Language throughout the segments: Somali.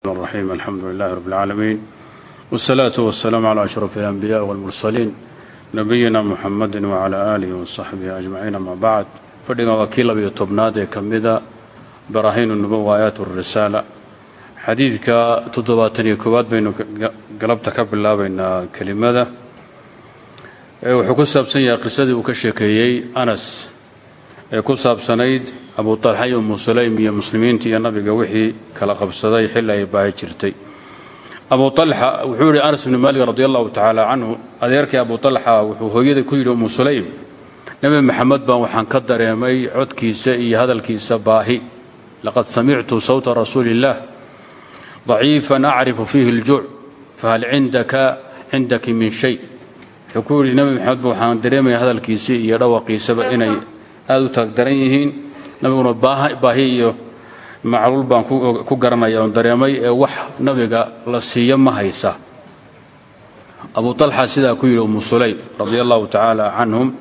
الرحيم الحمد لله رب العالمين والصلاة والسلام على أشرف الأنبياء والمرسلين نبينا محمد وعلى آله وصحبه أجمعين أما بعد fadhigan waa kii labiyo tobnaad ee ka mida baraahiin unubuwa aayaat الrisaala xadiidka toddobaatan iyo koowaad baynu galabta ka bilaabaynaa kelimada wuxuu ku saabsan yahay qisadii uu ka sheekeeyey anas ee ku saabsanayd abu talxa iyo umu iyo muslimiinta iyo nabiga wixii kala qabsaday xilli ay baahi jirtay. Abu alxa wuxuu yidhi anas bni maalik radi allahu tacaala canhu abu alxa wuxuu hooyada ku yidhi umu sulaym nebi baan waxaan ka dareemay codkiisa iyo hadalkiisa baahi. Laqad samictu sawta rasuuli illaah daciifan acrifu fiihi aljuuc fahal cindaka cindaki min shay. Wuxuu ku yidhi nebi maxamed ba waxaan dareemaya iyo dhawaqiisaba inay aad u taagdaran yihiin nabiguna baahi iyo macluul baan ku garanaya oon dareemay ee wax nabiga la siiyo ma haysa. Abu alxa sidaa ku yidhi umu sulaym radia allahu tacaala canhum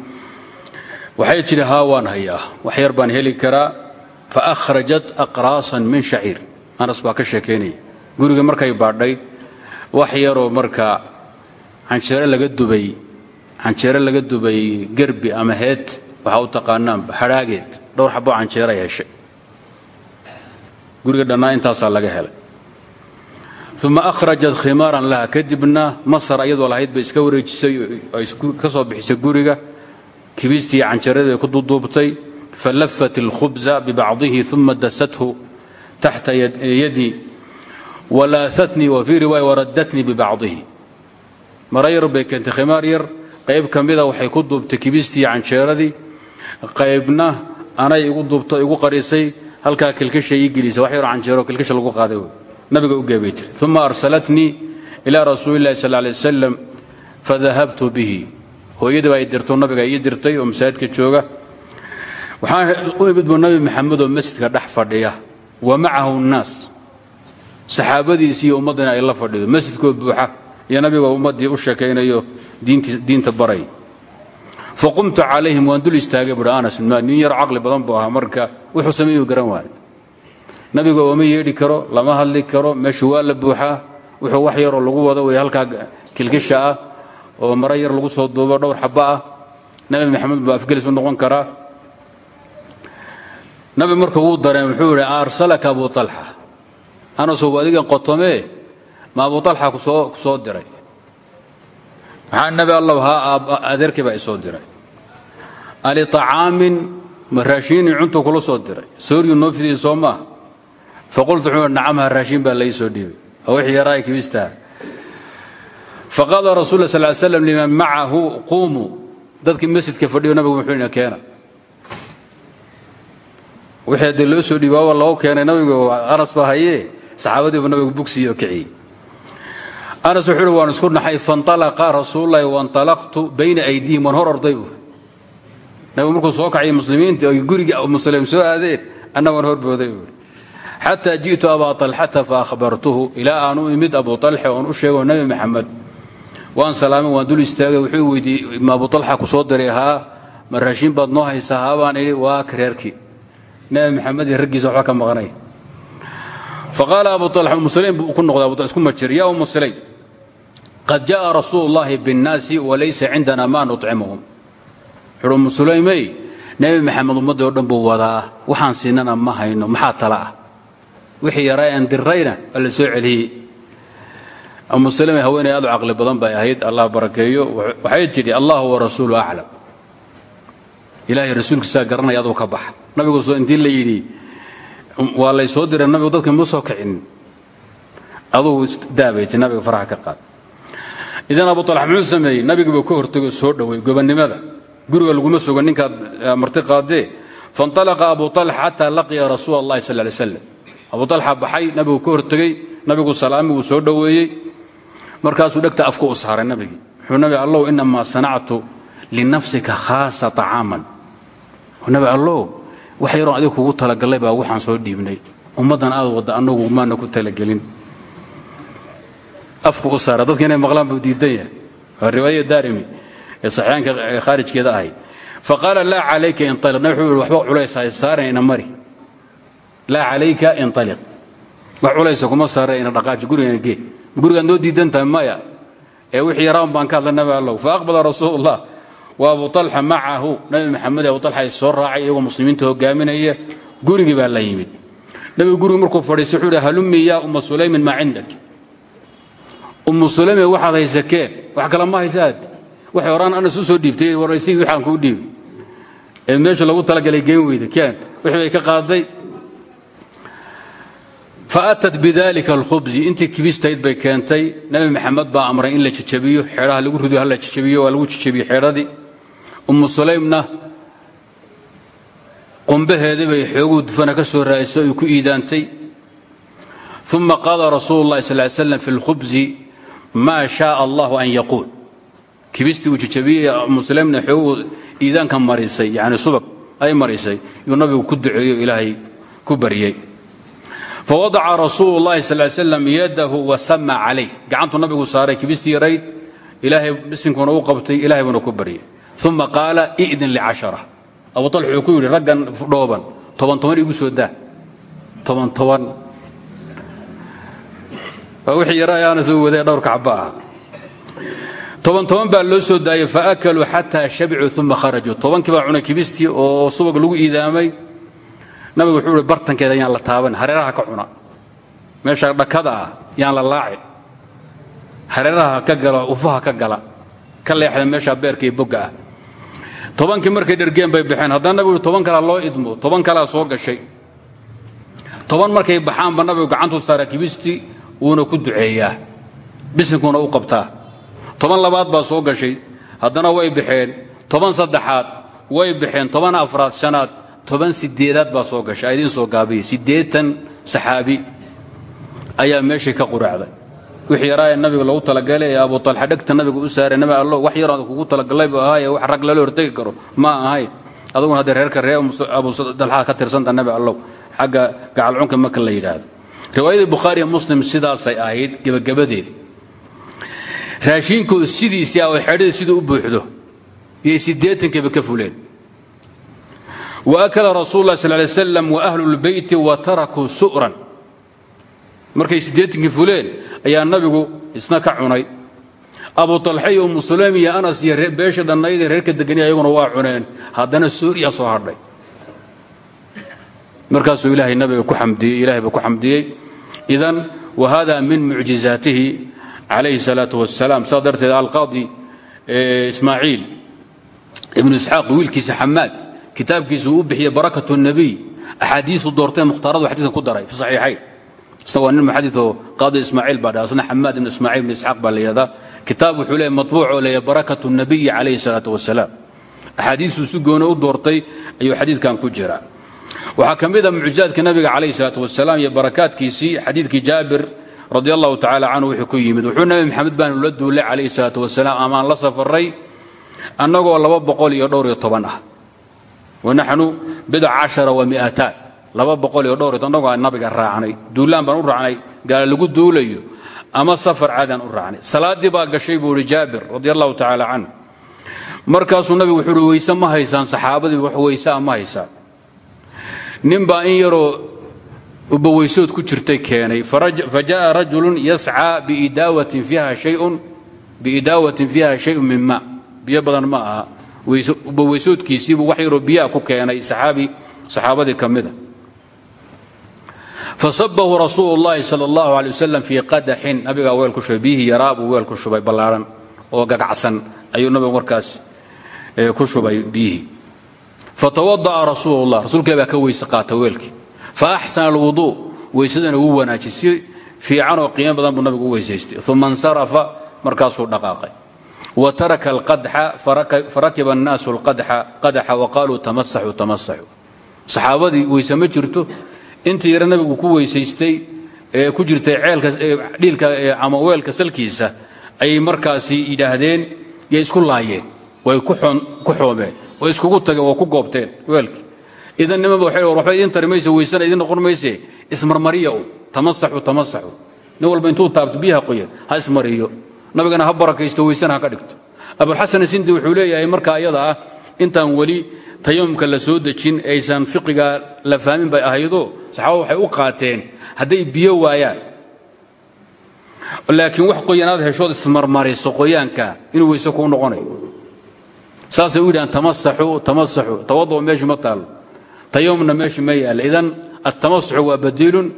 waxay tidhi haa waan wax yar baan heli karaa. Fa akhrajat aqraasan min shaciir. Anas baa ka sheekaynaya guriga markay baadhay wax yaroo markaa canjeero laga dubay canjeero laga dubay gerbi ama heed waxaa u taqaanaanba hadhaageed dhowr xaboo canjeera heshay guriga dhannaa intaasaa laga helay. Uma akhrajat khimaaran laha. Kadibna masar iyadoo lahayd bay iska wareejisay ay ka soo bixisay guriga. Kibistii canjeeradeeda ku duduubtay falafat اlkhubza bibacdihi uma dasathu taxta yadii walaaatnii wa fii riwaaya waraddatnii bibacdihi. Mara yar bay keentay khimaar yar. Qayb ka mida waxay ku duubtay kibistii canjeeradii. Qaybna anay igu duubto igu qarisay halkaa kilkisha ii gelisay. Wax yaroo canjeero kilkisha lagu qaaday wey. Nabiga u geebay tiri uma arsalatnii ilaa rasuuli illahi sal lay wasalam fadahabtu bihi. Hooyadii baa dirto nabiga ii dirtay oo masaajidka jooga. Waxaan u imid buu nabi maxamed oo masjidka dhex fadhiya. Wa macahu nnaas. Saxaabadiisi iyo ummaddina ay la fadhido. Masjidkoo buuxa. Iyo nabigoo ummaddii u sheekaynayo diinta baray faqumtu calayhim waan dul istaagay buhi anas nin yar caqli badan buu ahaa marka wuxuu sameeyuu garan waayo nabiga ooma yeedhi karo lama hadli karo meeshu waa la buuxaa wuxuu wax yaroo lagu wado wey halkaa kilkisha ah oo maro yar lagu soo duubo dhowr xaba ah. Nabi maxamed buu afgelis u noqon karaa. Nabi markuu wuu dareen wuxuu idhi arsalaka abu alxa anasow adigan qotomee? Ma abu alxa ku soo diray. Maxaa nabi allow haa adeerkii baa isoo diray aliطacaamin ma raashiinii cuntuu kula soo diray sooryu noo fidiyey soo maa faqultu wuxuu nacamha raashiin baa lai soo dhiibay oo wixii yaraay kibistaa faqaala rasul sal l slam liman macahu quumuu dadkii masjidka fadhiyo nabigu wuxuu ina keena wixii haddii loo soo dhiibi waaba loo keenay nabigu anas baa hayee saxaabadiibu nabigu bugsiiye oo kiciyey anas wuxuu uhi waan isku naxay faاnطalaqa rasuululahi waاnطalaqtu bayna aydiihim waan hor orday buu nabigu markuu soo kacay muslimiinta ay gurigii muslimiin soo aadeen annagoon horbooday buui xataa ji'tu abaa alxata fa ahbartuhu ilaa aan u imid abu alxe oon u sheego nabi maxamed waan salaamay waan dul istaagay wuxuu weydiiyey ima abu alxa ku soo diray haa? Ma raashiin baad noo haysaa haabaan idhi waa reerkii nabi maxamed iyo raggiisa waxba ka maqnay. Faqaala abu alxa umuslayn buu ku noqday isku majir yaa umm umusalayn qad ja'a rasuulu llaahi binnaasi walaysa cindana ma nucimhum wuxuuhi umu sulaymey maxamed ummaddii o dhan buu wadaa waxaan siinana ma hayno maxaa tala ah? Wixii yaraa aan dirrayna la soo celiyey. Umu salame haweeney aad u caqli badan bay ahayd allah barakeeyo waxay tidhi allahu warasuulu aclam ilaahay rasuulkiisaa garanaya aduu ka baxa. Nabigu soo intii la yidhi waa lay soo diray nabigu dadka ma soo kicin. Adugu daabayti nabiga faraha ka qaad. Idan abu talax muxuu sameeyey? Nabigibuu ka hortagoo soo dhowey gobannimada guriga laguma sugo ninkaad marti qaadee faاnطalaqa abu طalxa xataa laqiya rasuula اllahi sal lay slam abu طalxa baxay nabigu ka hortegey nabigu salaamiguu soo dhoweeyey markaasuu dhegta afku u saaray nabigii wuxuu nabi allow inamaa sanactu linafsika khaasa طacaaman nabi allow wax yaroon adiga kugu talagallay baa waxaan soo dhiibnay ummaddan aad wadda annagu maana ku talagelin afku u saara dadka inay maqlaan buu diidan yahay waa riwaayada daarimi ee saxiixaanka khaarijkeeda ahayd. Faqaala laa calayka inaliq nabi wuxuu waxba culays hay saaran ina mari. Laa calayka inaliq wax culaysa kuma saare ina dhaqaaji gurigana gee. Gurigaad noo diidan tahay maya ee wixii yaraan baan ka hadla nabi allow. Fa aqbala rasuulullah wa abu talxa macahu. Nabi maxamed abu talxa ay soo raacay iyagoo muslimiinta hogaaminaya gurigii baa la yimid. Nabigu gurigi markuu fadhiistay wuxuu ihi halummi yaa umma sulaymin maa cindak. Ummu sulayme waxaad haysakeen wax kale ma haysaad waxay horaan anas u soo dhiibtay waraysigii waxaan kuu dhiibay. Ee meesha lagu talagalay geen weyda keen wixii bay ka qaaday faatat bidalika alkhubsi intii kibistayd bay keentay nabi maxamed baa amray in la jejabiyo xeedhaha lagu rido hala jejabiyo waa lagu jejabiye xeedhadii ummu sulaymna qumbaheedii bay xooguu dufana ka soo raadiso ay ku iidaantay. Uma qaala rasuulu اllahi sal slam fi اlkhubsi maa shaaa allahu an yaquul kibistii uu jejabiyey ummu sulaymna xooguu iidaanka marisay yani subag ay marisay yuu nabigu ku duceeyo ilaahay ku baryey fawadaca rasuulu اllahi sal slam yadahu wasama calayh. Gacantuu nabigu saaray kibistii yarayd ilaahay bisinkuna u qabtay ilahay buuna ku baryay uma qaala idin licashara abu al wuxuu ku yidhi raggan dhooban toban toban igu soo daa. Toban toban. Waa wixii yara ayaana soo wadee dhowrka xaba ah toban toban baa loo soo daayey faakaluu xataa shabicuu uma kharajuu. Tobankii baa cunay kibistii oo subag lagu iidaamay. Nabigu wuxuu ihi bartankeeda yaan la taaban hareeraha ka cuna. Meesha dhakada ah yaan la laacin hareeraha ka gala ufaha ka gala. Ka leexda meesha beerka iyo bogga ah. Markay dhergeen bay baxeen. Haddana nabigu toban kalaa loo idmo toban kalaa soo gashay. Toban markay baxaanba nabigu gacantuu saara kibistii wuuna ku duceeyaa. Bisinkuuna u qabtaa toban labaad baa soo gashay. Haddana way baxeen. Toban saddexaad way baxeen. Toban afraad shanaad toban sideedaad baa soo gashay. Idiin soo gaabiyey siddeetan saxaabi ayaa meeshii ka quraacday. Wixii yaraa ee nabiga lagu talagalay abu talxa dhegta nabiga u saaray nabi allo wax yaraan kugu talagalay buu ahaaye wax rag lala hortegi karo. Ma ahay. Aduguna haddii reerka ree abu dalxa ka tirsanta nabi allow xagga gacalcunka marka la yidhaahdo. Riwaayadii bukhaariya muslim sidaasay ahayd gebagabadeedi raashiinkooda sidiisii ah oo xedhada siduu u buuxdo iyay siddeetankiiba ka fuleen. Waakala rasuul lah sal lay slam waahlu lbeyti wa tarakuu su'ran. Markay siddeetankii fuleen ayaa nabigu isna ka cunay. Abu talxa iyo umu iyo anas iyo beesha dhannaydee reerka deganya ayaguna waa cuneen. Haddana suuriya soo hadhay. Markaasuu ilaahay nabiga ku xamdiyey ilahay baa ku xamdiyey. Idan wa hada min mucjizaatihi calayhi salaatu wasalaam saa darteed alqaadi ismaaciil ibnu isxaaq wiilkiisa xamaad kitaabkiisu uu u bixiyey barakat nabiy axaadiisu doortee mukhtaaradu xadiikan ku daray fi saxiixayn isna waa nin muxadito qaadi ismaaciil baa dhaha isna xamaad ibn ismaaciil ibn isxaaq baa la yidhahdaa kitaab wuxuu leeyahy matbuuc oo leeyahy barakatu nabiyi calayhi salaatu wasalaam axaadiistuu si gooni u doortay ayuu xadiidkan ku jira waxaa ka mid a mucjizaadka nabiga calayhi salaatu wasalaam iyo barakaadkiisii xadiidkii jaabir radi allahu tacaala canhu wuxuu ku yimid wuxuu nabi maxamed baanu la duulay calayhi salaatu wasalaam amaan la safaray annagoo laba boqol iyo dhowr iyo toban ah. Wanaxnu bidac cashara wa mi'ataan. Laba boqol iyo dhowr iyo annagoo aan nabiga raacnay duulaan baan u raacnay gaala lagu duulayo ama safar caadaan u raacnay. Salaaddii baa gashay buu ihi jaabir radi allahu tacaala canhu. Wuxuu uhi ma haysaan saxaabadii wax weysaa ma haysaan. Nin baa in yaroo ubaweysood ku jirtay keenay fa jaءa rajulu yascىa biidaawatin fiiha shayun min ma biyo badan ma aha ubaweysoodkiisiibuu wax yaroo biyaha ku keenay saxaabi saxaabadii ka mida fasabahu rasuulu اllahi salى اllahu alay wasalam fii qadaxin nabigaa weel ku shubay biyihii yaraa buu weel ku shubay ballaaran oo gagacsan ayuu nabigu markaas ku shubay biyihii fatawada'a rasuulu اllah rasuulka baa ka weyse qaata weelkii faaxsana alwuduu weysadana wuu wanaajiyey si fiican oo qiimo badan buu nabigu u weysaystay uma insarafa markaasuu dhaqaaqay wa taraka alqadxa farakiba annaasu alqadaxa waqaaluu tamasaxuu tamasaxuu saxaabadii weyse ma jirto intii yare nabigu ku weysaystay ee ku jirtay ceelkadhiilka ama weelka salkiisa ayay markaasi yidhaahdeen yay isku laayeen way ku xoomeen way iskugu ku goobteen weelkii idan nimanba waxay waxba idiin tari mayse weysana idiin noqon mayse ismarmariya u tamasaxu tamasaxu nin walba intuu qoyan ha ismariyo. Nabigana ha barakaysto weysana ha ka dhigto. Abulxasan sindi wuxuu leeyahay markaa iyada ah intaan weli la soo dejin aysan fiqiga la fahmin bay ahaydoo saxaabada waxay u qaateen hadday biyo waayaan. Laakiin wax qoyanaad heshood ismarmariso qoyaanka inuu weyse kuu noqonayo saasay u yidhahaan tamasaxuu tamasaxuu tawadoo meeshu ma tayamumna meeshu ma yaalla. Idan altamasuxu waa badiilun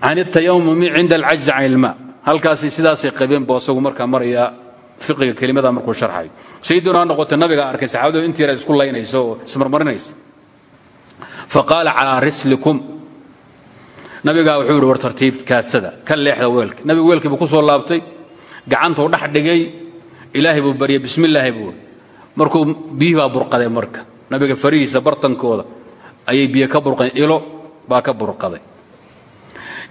can اtayamumi cinda alcajzi can ilma halkaas sidaasay qabeen bu asagu maraya fiqiga kelimada markuu sharxayo sayduna ha nabiga arkay saxaabadu intii yara isku laynaysa ismarmarinaysa faqaala calaa rislikum nabigaa wuxuu war tartiib kaadsada ka leexda weelka. Nabigu weelkii buu ku soo laabtay gacantuu dhex dhigay ilaahay buu baryay bismi illaahi buu markuu biyihii baa burqaday nabiga farihiisa bartankooda ayay biyo ka burqeen ilo baa ka burqaday.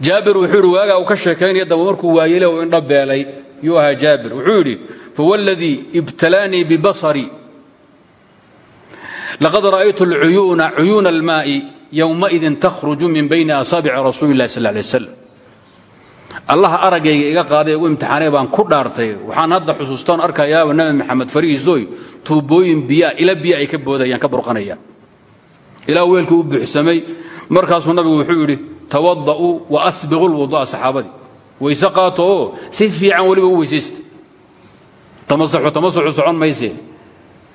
Jaabir wuxuu idhi waagaa uu ka sheekaynaya damba markuu waayele uu indho beelay? Yuu jaabir. Wuxuu yidhi fawladii ibtalaanii bibasarii laqad ra'aytu uyuuna cuyuuna almaa'i yowmaidin takhruju min bayni asaabici rasuuli illahi sal lay slam allaha araggayga iga qaaday ugu imtixaanay baan ku dhaartay. Waxaan hadda xusuustaan arkayaaba nabi maxamed farihiisooy tuubooyin biyaa ila biya ay ka boodayaan ka burqanayaan. Ilaa weelkii u buuxsamay markaasuu nabigu wuxuu yidhi tawada'uu wa asbiqu lwudu'a saxaabadii. Weyse qaato oo si fiican weliba u weysaysta tamasaxu tamasuxu socon maysee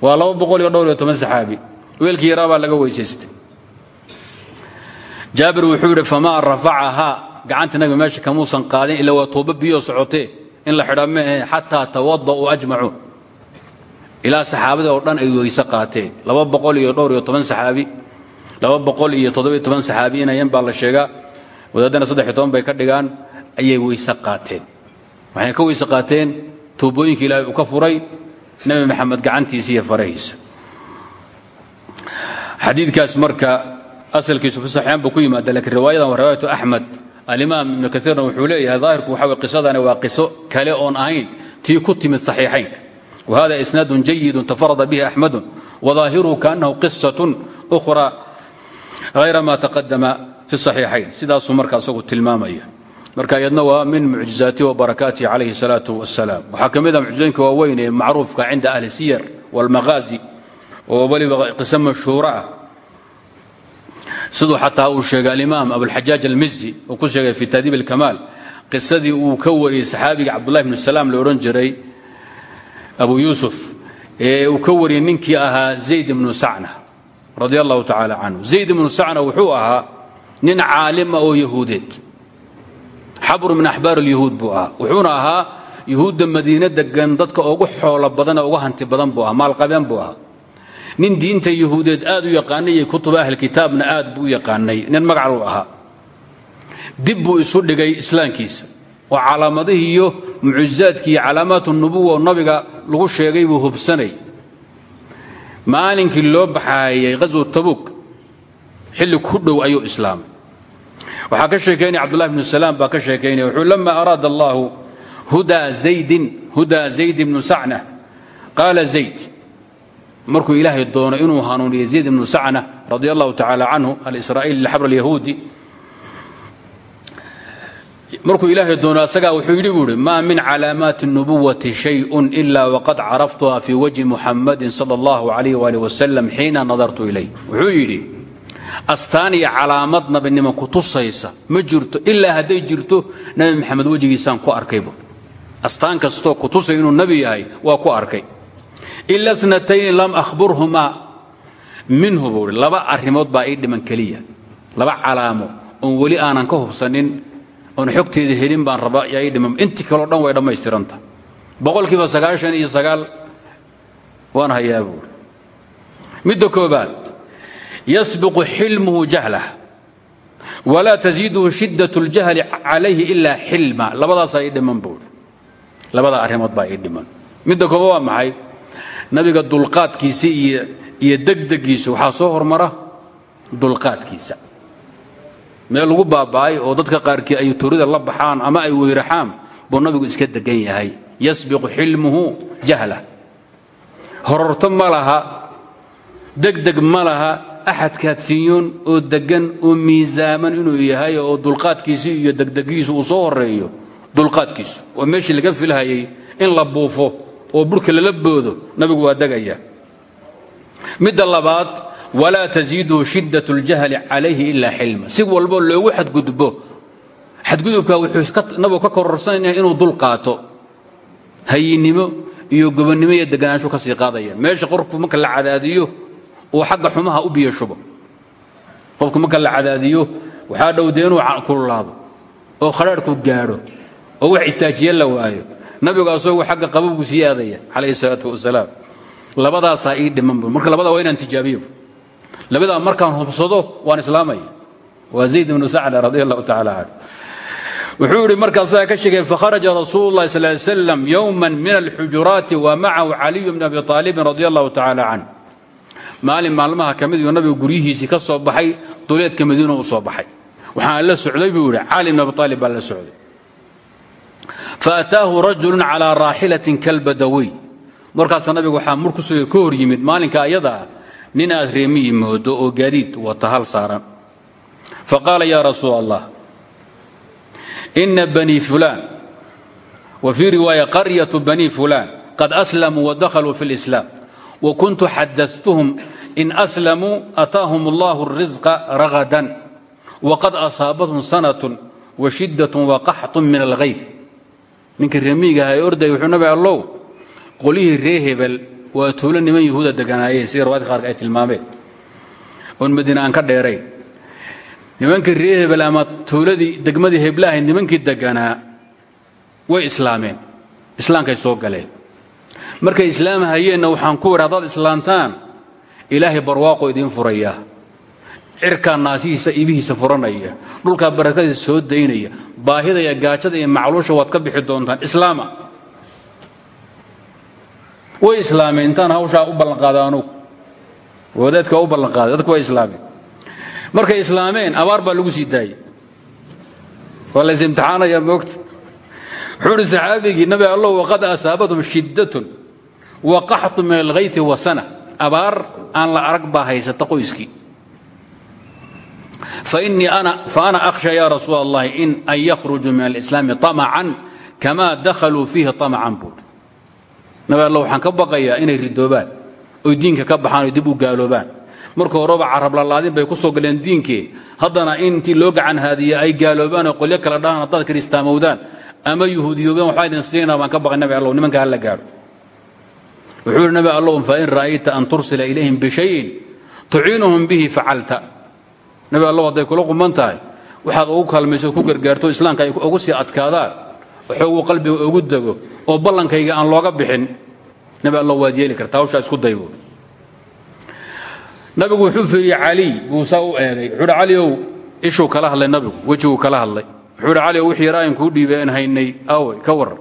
waa laba dhowr toban saxaabi. Weelkii yaraa baa laga weysaystay jaabir wuxuu yidhi famaa rafacahaa gacanta nabiga meesha kamuusan qaadin ila tooba biyoo socotee. In la xidhaa maahe xataa tawada'uu ajmacuun ilaa saxaabada oo dhan ay weyse qaateen. Laba boqol iyo dhowr iyo toban iyo toddobiyo toban inayan baa la sheegaa wadaadana saddex iyo toban bay ka dhigaan. Ayay weyse qaateen. Waxay ka weyse qaateen tuubooyinka ilaahay uu ka furay nebi maxamed gacantiisa iyo farahiisa xadiidkaas marka asalkiisu fi saxiixaan buu ku yimaada lakiin riwaayadan waa riwaayatu axmed alimaam ibnu kaiirna wuxuu leeyahay daahirku waxa way qisadani waa qiso kale oon ahayn tii ku timid saxiixaynka wahada isnaadun jayidun tafarada bihi axmedun wadaahiruhu kaannahu qisatun ukhra hayra ma taqadama fi saxiixayn. Sidaasuu marka isagu tilmaamaya. Marka iyadna waa min mucjizaatihi wa barakaatihi calayhi salaatu wasalaam waxaa ka mid ah mucjizooyinka waaweyn ee macruufka cinda ahli siyar walmaghaazi oo weliba qiso mashhuuro ah siduu xataa uu sheegay alimaam abulxajaaj almizi uu ku sheegay fi taadiib alkamaal qisadii uu ka wariyey saxaabiga cabdullahi bnu salaam la odhan jiray abu yuusuf ee uu ka wariyey ninkii ahaa zayd ibnu sacna radi allahu tacaala canhu. Zayd ibnu sacna wuxuu ahaa nin caalima oo yahuudeed xabru min axbaar alyahuud buu ahaa. Wuxuuna ahaa yuhuudda madiine degan dadka ugu xoolo badan ee ugu hanti badan buu ahaa maalqabeen buu nin diinta yahuudeed aad u yaqaanay iyo kutuba ahlkitaabna aad buu yaqaanay. Nin magaclu ahaa. Dib buu isu dhigay islaamkiisa oo calaamadihii iyo mucjizaadkii iyo calaamaat nubuwa nabiga lagu sheegay buu hubsanay. Maalinkii loo baxaayay ghaswa tabuk xilli ku dhow ayuu islaamay. Waxaa ka sheekaynaya cabdullahi bnu salaam baa ka sheekaynaya wuxuu lama araada allahu hudaa zaydin hudaa zayd ibnu sacna qaala zayd markuu ilaahay doono inuu hanuuniyo zayd ibnu sacna radi allahu tacaala canhu alisraa'iili lxabr alyahuudi markuu ilaahay doono asagaa wuxuu yidhi buu ihi maa min calaamaati الnubuwati shayءun ila waqad caraftuha fii wajhi muxamadin salى اllahu alayh wali wasalam xiina nadartu ilayh wuxuu yidhi astaan iyo calaamad nabinimo ku tusaysa ma jirto ilaa hadday jirto nebi maxamed wejigiisaan ku arkaybu astaan kastoo ku tusay inuu nebi yahay waa ku arkay ila natayni lam ahburhumaa minhu buu i laba arrimood baa ii dhiman keliya. Laba calaamo oon weli aanan ka hubsanin oon xogteeda helin baan rabaa yaa ii dhiman. Intii kaleo dhan way dhammaystiranta boqolkiiba sagaashan iyo sagaal waan hayaa buuri midda koobaad yasbiqu xilmuhu jahlah walaa tasiiduhu shiddat اljahli calayhi ilaa xilma. Labadaasaa ii dhiman labada arrimood baa ii dhiman. Midda kooba waa maxay nabiga dulqaadkiisa iyo degdegiisa waxaa soo hormara dulqaadkiisa. Meel lagu baaba'ay oo dadka qaarkii ay turida la baxaan ama ay weyraxaan buu nabigu iska degan yahay. Yasbiqu xilmuhu jahla. Hororto ma laha degdeg ma laha axadkaadsiiyoon oo deggan oo miisaaman inuu yahay oo dulqaadkiisi iyo degdegiisu uu soo horeeyo dulqaadkiisu. Oo meeshii laga filhayay in la buufo oo burhka lala boodo nabigu waa degaya midda labaad walaa taziiduhu shiddat اljahli calayhi ila xilma. Si walbo loogu xadgudbo xadgudubka wuxuu nabigu ka kororsanaya inuu dul qaato. Hayinnimo iyo gobonnimo iyo deganaanshu ka sii qaadaya. Meesha qofku marka la cadaadiyo uu xagga xumaha u biyo shubo. Qofku marka la cadaadiyo waxaa dhowde inuu kululaado oo khadhaadhku gaadho oo wax istaajiye la waayo nabigu asagoo xagga qababku sii aadaya calayhi salaatu wasalaam. Labadaasaa ii dhiman bu marka labadaa waa inaan tijaabiyo labadaa markaan hubsado waan islaamaya. Waa zayd ibnu sacda radi allahu tacala canhu wuxuu yidhi markaasaa ka sheegay fakharaja rasuulu llahi sal slam yowma min alxujuraati wa macahu caliyu bn abi aalibin radi allahu tacala canh maalin maalmaha ka mid yuu nabigu guryihiisii ka soo baxay duleedka madiina u soo baxay. Waxaan la socday buu yidhi cali bn abi aalib baa la socday faataahu rajulu calaa raaxilatin kalbadawiy markaasaa nabiga waxaa markuso ka hor yimid maalinka ayada ah nin aad reemiyii moodo oo gaadiid wata hal saaran. Fa qaala yaa rasuul allah inna banii fulaan wa fii riwaaya qaryatu banii fulaan qad aslamuu wa dakhaluu fi lislaam wa kuntu xadatuhum in aslamuu ataahum allahu risqa ragadan waqad asaabathum sanatun wa shidatun wa qaxtun min alghayf ninka remiiga aha ee orday wuxuu nabi allow qolihii ree hebel waa tuulo niman yahuuda deganaayeen sida rawaadka qaarka ay tilmaameen. Oon madiine aan ka dheerayn nimankii ree hebel ama tuuladii degmadii heblahay nimankii deganaa way islaameen. Islaamkay soo galeen. Markay islaamhayeenna waxaan ku idhi haddaad islaamtaan ilaahay barwaaqo idiin furaya. Cirkaa naasihiisa ibihiisa furanaya. Dhulkaa barakadiisa soo daynaya baahida iyo gaajada iyo macluusha waad ka bixi doontaan islaama. Way islaameen intaan hawshaa u ballanqaada anugu. Wadaadka u ballanqaaday dadku way islaameen. Markay islaameen abaar baa lagu sii daayey. Waa lays imtixaanaya moogta wuxuu uhi saxaabigii nabi allah waqad asaabathum shiddatun wa qaxtu min alghayti wa sana. Abaar aan la arag baa haysata qoyskii faana akhsha ya rasuul allahi in an yakhrujuu min alislaami طamacan kama dakhaluu fiihi طamacan buuri nabi alla waxaan ka baqayaa inay ridoobaan oy diinka ka baxaan dib u gaaloobaan. Marka horeba carablalaadin bay ku soo galeen diinkee haddana intii loo gacan haadiye ay gaaloobaan oo qolyo kala dhahaan haddaad kiristaamowdaan ama yuhuudiyoobaan waxbaa idin siinaa baan ka baqay nabi allow nimanka hala gaadho. Wuxuu yidhi nabi allow fain ra'ayta an tursila ilayhim bishayin tuciinuhum bihi facalta nabi allow hadday kula quman tahay waxaad ugu kaalmayso ku gargaarto islaamka ay ugu sii adkaadaan waxoogu qalbiga ugu dego oo ballankayga aan looga bixin. Nabi allow waad yeeli kartaa hawshaa isku daybo. Nabigu wuxuu fiiriyey cali buu saa u eegay. Wuxuu hi caliow ishuu kala hadlay nabigu wejiguu kala hadlay. Wuxuu hi caliow wixii yaraayin kuu dhiibay aan haynay aawey ka war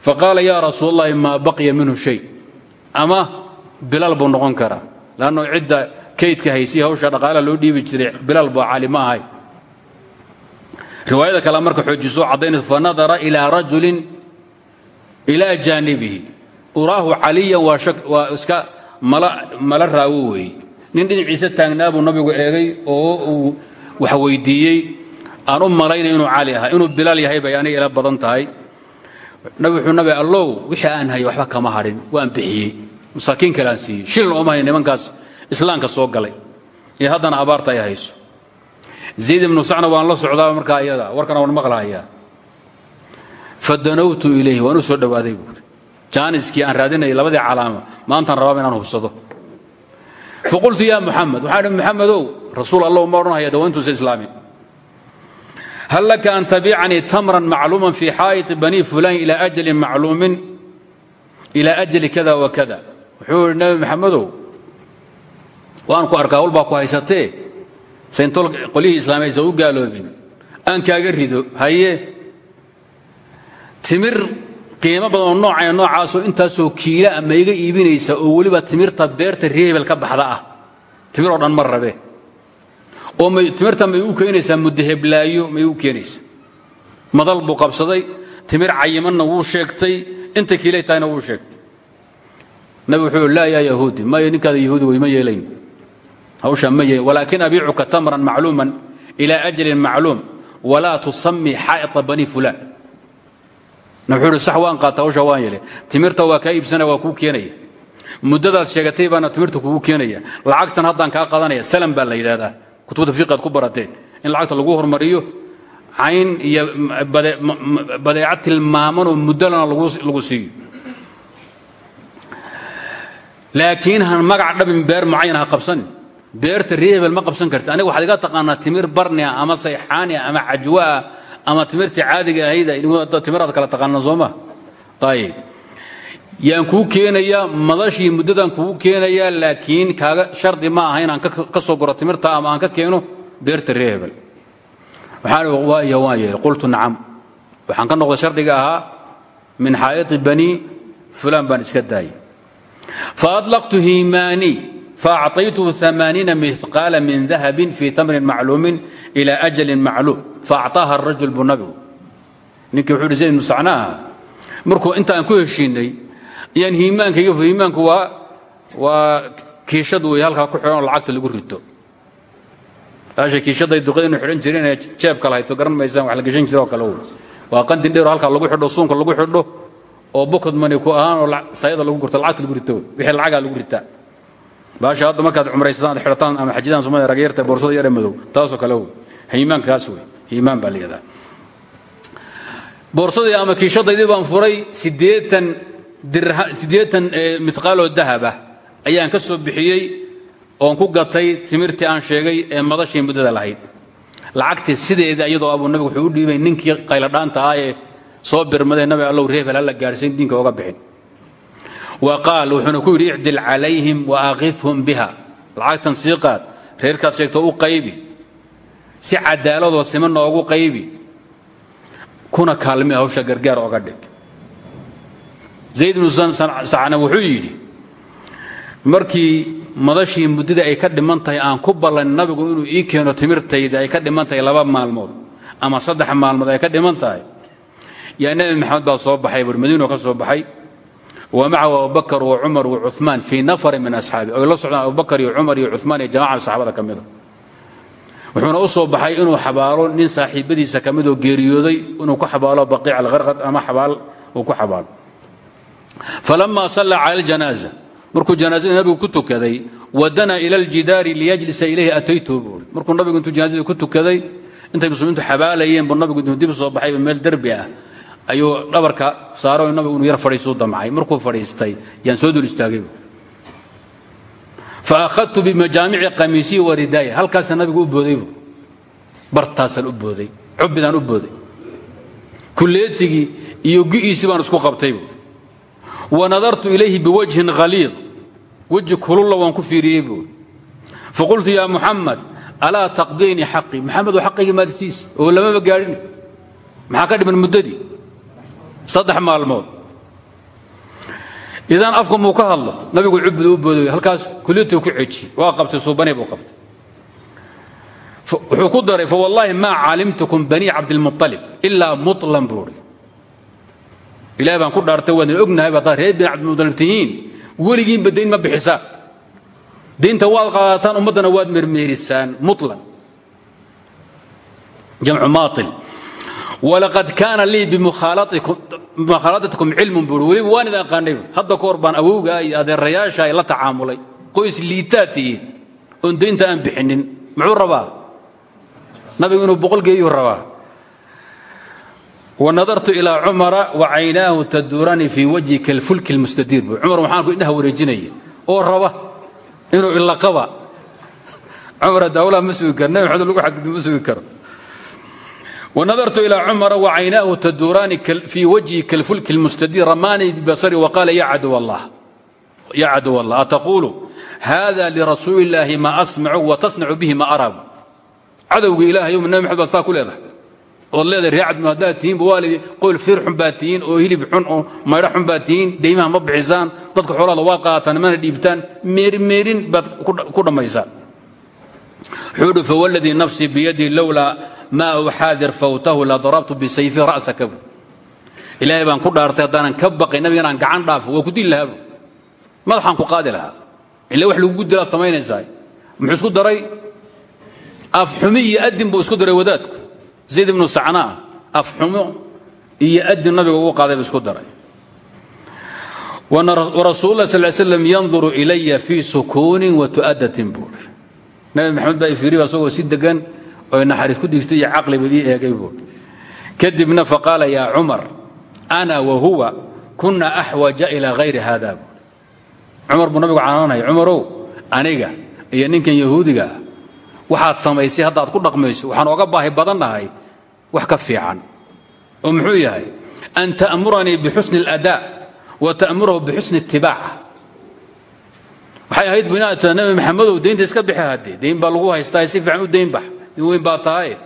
faqaala yaa rasuul allahi maa baqiya minhu shay? Ama bilaal buu noqon karaa leanno cidda kaydka haysiya hawsha dhaqaalaha loo dhiibi jiray bilaal baa cali ma ahay. Riwaayada kale marka xoojisoo caddaynayso fanadara ilaa rajulin ilaa jaanibihi. Uraahu caliyan waa iska mala raawo weeye nin dhinaciisa taagnaa buu nabigu eegay oo wax weydiiyey aan u malaynay inuu cali ahaa inuu bilaal yahay bay ila badan tahay. Wuxuu nabi allow wixii aan hayay waxba kama hadhin waan bixiyey masaakiin kale aan siiyey shilin hayn nimankaas islaamka soo galay. Ee haddana abaarta ay hayso. Zayd ibnu sacna waan la socdaa markaa ayada warkana waan maqlahayaa fadanowtu ilayhi waan u soo dhowaaday buuri jaaniskii aan raadinayay labadii calaama maantaan rabaaba inaan hubsado. Faqultu ya muxamed waxaan idhi muxamedow rasuul allah uma odhanhaya dawayntuusa islaamin. Hal laka an tabicanii tamran macluuman fii xaa'iti bani fulan ila ajalin macluumin ila ajali kada wa kada. Wuxuu idhi nabi maxamedow waan ku arkaa walbaa ku haysatee? Sayntol qolyihii islaamaysa u gaaloobin. Aan kaaga rido haye? Timir qiimo badan oo noocaya noocaasoo intaasoo kiila ma iga iibinaysa oo weliba timirta beerta reebel ka baxda ah. Timir oo dhan ma rabe. Oo timirta may u keenaysaa muddaheblaayo may u keenaysaa. Madal buu qabsaday timir cayimanna wuu sheegtay inta kiilay tahayna wuu sheegtay. Nabi wuxuu laa yaa yahuudi maya ninkaada yahuudi wey ma yeelayn hawshaa ma yeelayn walaakin abiicuka tamran macluuman ilaa ajalin macluum walaa tusami xaa'ita bani fulaan. Wuxuu uhi sax waan qaata hawshaa waan yeelay. Timirta waa kaa iibsana waa kuu keenaya. Muddadaad sheegatay baana timirta kugu keenaya. Lacagtan haddaan kaa qadanaya salam baa la yidhahdaa kutubta fiqaad ku barateen. In lacagta lagu hormariyo cayn iyo badeeca tilmaamanoo muddolana lagu siiyo beerta reebel ma qabsan karti aniga waxaad iga taqaanaa timir barnia ama sayxaania ama cajwa'a ama timirta caadiga ahayda timiraad kala taqaanaan sooma ayib yaan kuu keenayaa madashii muddadaan kugu keenayaa laakiin kaaga shardi ma aha inaan ka soo guro timirta ama aan ka keeno beerta reebel. Waxaan iyo waan yeelay qultu nacam. Waxaan ka noqday shardiga ahaa min xaa'iti banii fulaan baan iska daayay. Fa adlaqtu hiimaani faacطaytuhu amaaniina mihqaala min dahabin fii tamrin macluumin ilaa ajalin macluum faacطaaha arajul buu nabigu ninkii wuxuu hi zayd bnu sacnaaha markuu intaaan ku heshiinay ayaan hiimaankayga hiimaanku waa waa kiishadu way halkaa ku xidhan oo lacagta lagu rito aasha kiishaday duqaynu xidhan jireen ee jeebka lahayto garan maysaan wax la gashan jire oo kale wey waa qandin dheer oo halkaa lagu xidho suunka lagu xidho oo bokod mani ku ahaan oo sayada lagu gurto lacagta lagu rito wey wixii lacagaa lagu ritaa baasha hadda markaad cumraysataan ad ama xajidaan soomaalida ragyarta boorsada yare madow taasoo kale wey hiimaankaas wey hiimaan baa la yidhahdaa. Boorsadii ama kiishadaydii baan furay siddeetan midqaaloo dahaba ayaan ka soo bixiyey oon ku gatay timirtii aan sheegay ee madashii muddada lahayd. Lacagtii sideeda iyadoo abuu nabigu wuxuu u dhiibay ninkii qayladhaanta ah ee soo birmadee nabi allow reebel halla gaadhsayn diinka oga bixin wa qaal wuxuuna ku yidhi icdil calayhim wa aqidhum biha. Lacagtan sii qaad reerkaad sheegto u qaybi. Si cadaaladoo sima noogu qaybi. Kuna kaalmi hawsha gargaar oga dhig. Zayd ibnu sacna wuxuu yidhi markii madashii muddada ay ka dhiman tahay aan ku ballan nabigu inuu ii keeno timirtayda ay ka dhiman tahay laba maalmood ama saddex maalmood ay ka dhiman tahay. Yaa nebi maxamed baa soo baxay buui madiino ka soo baxay wa macahu abubakar wa cumar wa cumaan fii nafarin min asxaabi. Oy la socdaan abubakar iyo cumar iyo cumaan iyo jamaca saxaabada ka mida wuxuuna u soo baxay inuu xabaalo nin saaxiibadiisa ka midoo geeriyooday inuu ku xabaalo baqiic alharqad ama xabaal uu ku xabaalo falama salla cala aljanaaza markuu janaazada nabigu ku tukaday wadana ila aljidaari liyajlisa ilayhi ataytuhu buuri markuu nabigu intuu janaazadii ku tukaday intay muslimiintu xabaalayeen buu nabigu intuu dib soo baxay meel derbi ah ayuu dhabarka saaro nabigu inuu yar fadhiisuu damcay. Markuu fadhiistay yaan soo dul istaagay. Faahadtu bimajaamici qamiisiyi wa ridaaya halkaasa nabigu u boodaybu bartaasaan u booday. Cubbidaan u booday. Kulleetigii iyo gi'iisii baan isku qabtaybu wa nadartu ilayhi biwajhin khaliid weji kululla waan ku fiiriyey buu. Faqultu yaa muxamed alaa taqdiinii xaqii maxamedoo xaqaygii maadisiis oo lamaba gaadhin. Maxaa ka dhiman muddadii saddex maalmood. Idan afka muu ka hadlo nabigu cubud u booday halkaas kuliyatu ku ceji. Waa qabtay suubani buu qabtay. Wuxuu ku daray fawallaahi maa calimtukum bani cabdilmualib ilaa muطlan buuri ilahay baan ku dhaartay waadin ognahay baad reer bani cabdilmualib tihiin weligiinba dayn ma bixisaan daynta waad qaadataan ummaddana waad mermeerisaan muطlan jamcu maail walaqad kaana lii bimukhaaladatikum cilmun buuri weliba waan idin aqaanay. Hadda ka hor baan awowga iyo adeerayaasha ay la tacaamulay. Qoys liitaa tihiin oon daynta aan bixinin. Muxuu rabaa? Nabigu inuu boqol geeyuu rabaa. Wanadartu ilaa cumara wacaynaahu taduurani fii wajhi kalfulki lmustadiir buu cumar waxaan ku indhaha wareejinaya oo raba inuu ilaqaba cumar daawlaha ma sugi karo. Nabi maxamed lagu xadgudbo ma sugi karo wanadartu ilaa cumara wacaynaahu taduraani fii wajhi kalfulki lmustadii ramaani bibasari waqaala yaa cadow allah ataquulu haada lirasuuli illaahi ma asmacu wa tasnacu bihi ma araagu cadowgii ilahay yowma nabi maxamed baad saa ku leedahay ood leedahay ree cadmu haddaad tihiinba waalidi qoyl fiir xun baad tihiin oo hilib xun oo maydho xun baad tihiin deymaha ma bixisaan dadka xoolaada waa qaataan mana dhiibtaan meerimeerin baad ku dhammaysaan wuxuu hi fawladii nafsii biyadii lowlaa ma uxaadir fawtahu la darabtu bisayfi ra'saka. Ilaahay baan ku dhaartay haddaanan ka baqay nabiga inaan gacan dhaafo waa ku dili lahaa madaxaan ku qaadi lahaa. Ila wax lagugu dilaad samaynaysaa muxuu isku daray? Afxumi iyo adin buu isku daray wadaadku. Zayd ibnu sacnaa afxumo iyo adin nabiga ugu qaaday buu isku daray. Warasuul lah sal slam yanduru ilaya fii sukuunin wa tu'adatin buuri nabi maxamed baa ifiiriba asagoo si degan oo naxariis ku digstay iyo caqliba ii eegay buuri kadibna faqaala yaa cumar ana wa huwa kuna axwaja ilaa hayri haada buuri cumar buu nabigu canaanaya aniga iyo ninkan yahuudiga ah waxaad samaysay haddaad ku dhaqmayso waxaan oga baahi badannahay wax ka fiican. Oo muxuu yahay? An ta'muranii bixusni اlأdaa wa ta'murahu bixusni itibaaca waxay ahayd bu inaad nabi maxamedow daynta iska bixi haddee dayn baa lagu haystaa si fiican u dayn bax nin weyn baa tahay.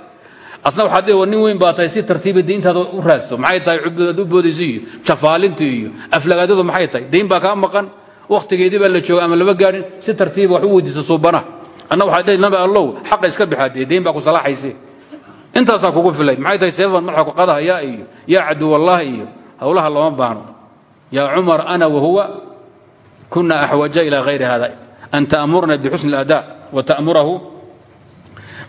Asna waxaad leedahay nin weyn baa tahay si tartiiba dayntaada u raadso. Maxay tahay cubdaad u boodaysa iyo jafaalinta iyo aflagaadadu maxay tahay? Dayn baa kaa maqan. Wakhtigeedii baa la jooga ama lama gaadhin si tartiiba wax u weydiiso suubanaha anna waxaad leedahay nabi allow xaqa iska bixi haddee dayn baa ku salaaxayse intaasaa kugu filayd maxay tahay seefan madaxa ku qadahaya iyo yaa caduwallahi iyo howlaha looma baahno. Yaa cumar ana wahuwa kuna axwaja ila hayri hada an ta'murna bixusni اlada wa ta'murahu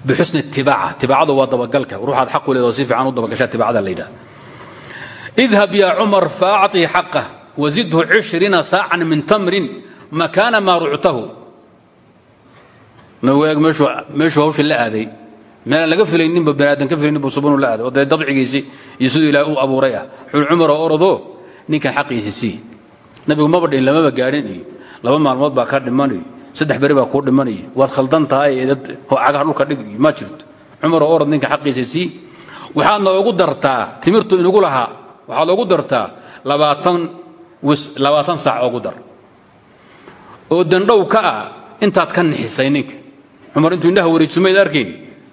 bixusni itibaaca tibaacadu waa dabagalka ruuxaad xaq u leedo si fiican u dabagashaa tibacada la yidhaha idhab yaa cumar faacطii xaqah wazidhu cishriina saacan min tamrin makaana maa ructahu nabigu meeshuu hawsha la aaday meelaan laga filayninba baniaadan ka filaynin buu subanu la aaday oo dee dabcigiisii iyo siduu ilaah u abuuray ah wuxuu cumaroo orodo ninkan xaqiisi sii nabigu maba dhin lamaba gaadhin iyo laba maalmood baa ka dhiman iyo saddex beri baa kuu dhiman iyo waad khaldan tahay cagaha dhulka dhig iyo ma jirto. Cumaroo orod ninka xaqiisa sii waxaad noogu dartaa timirtu inugu lahaa waxaad oogu dartaa labaatan saac oogu dar. Oo dandhow ka ah intaad ka nixisay ninka. Cumar intuu indhaha wareejisumayd arkayn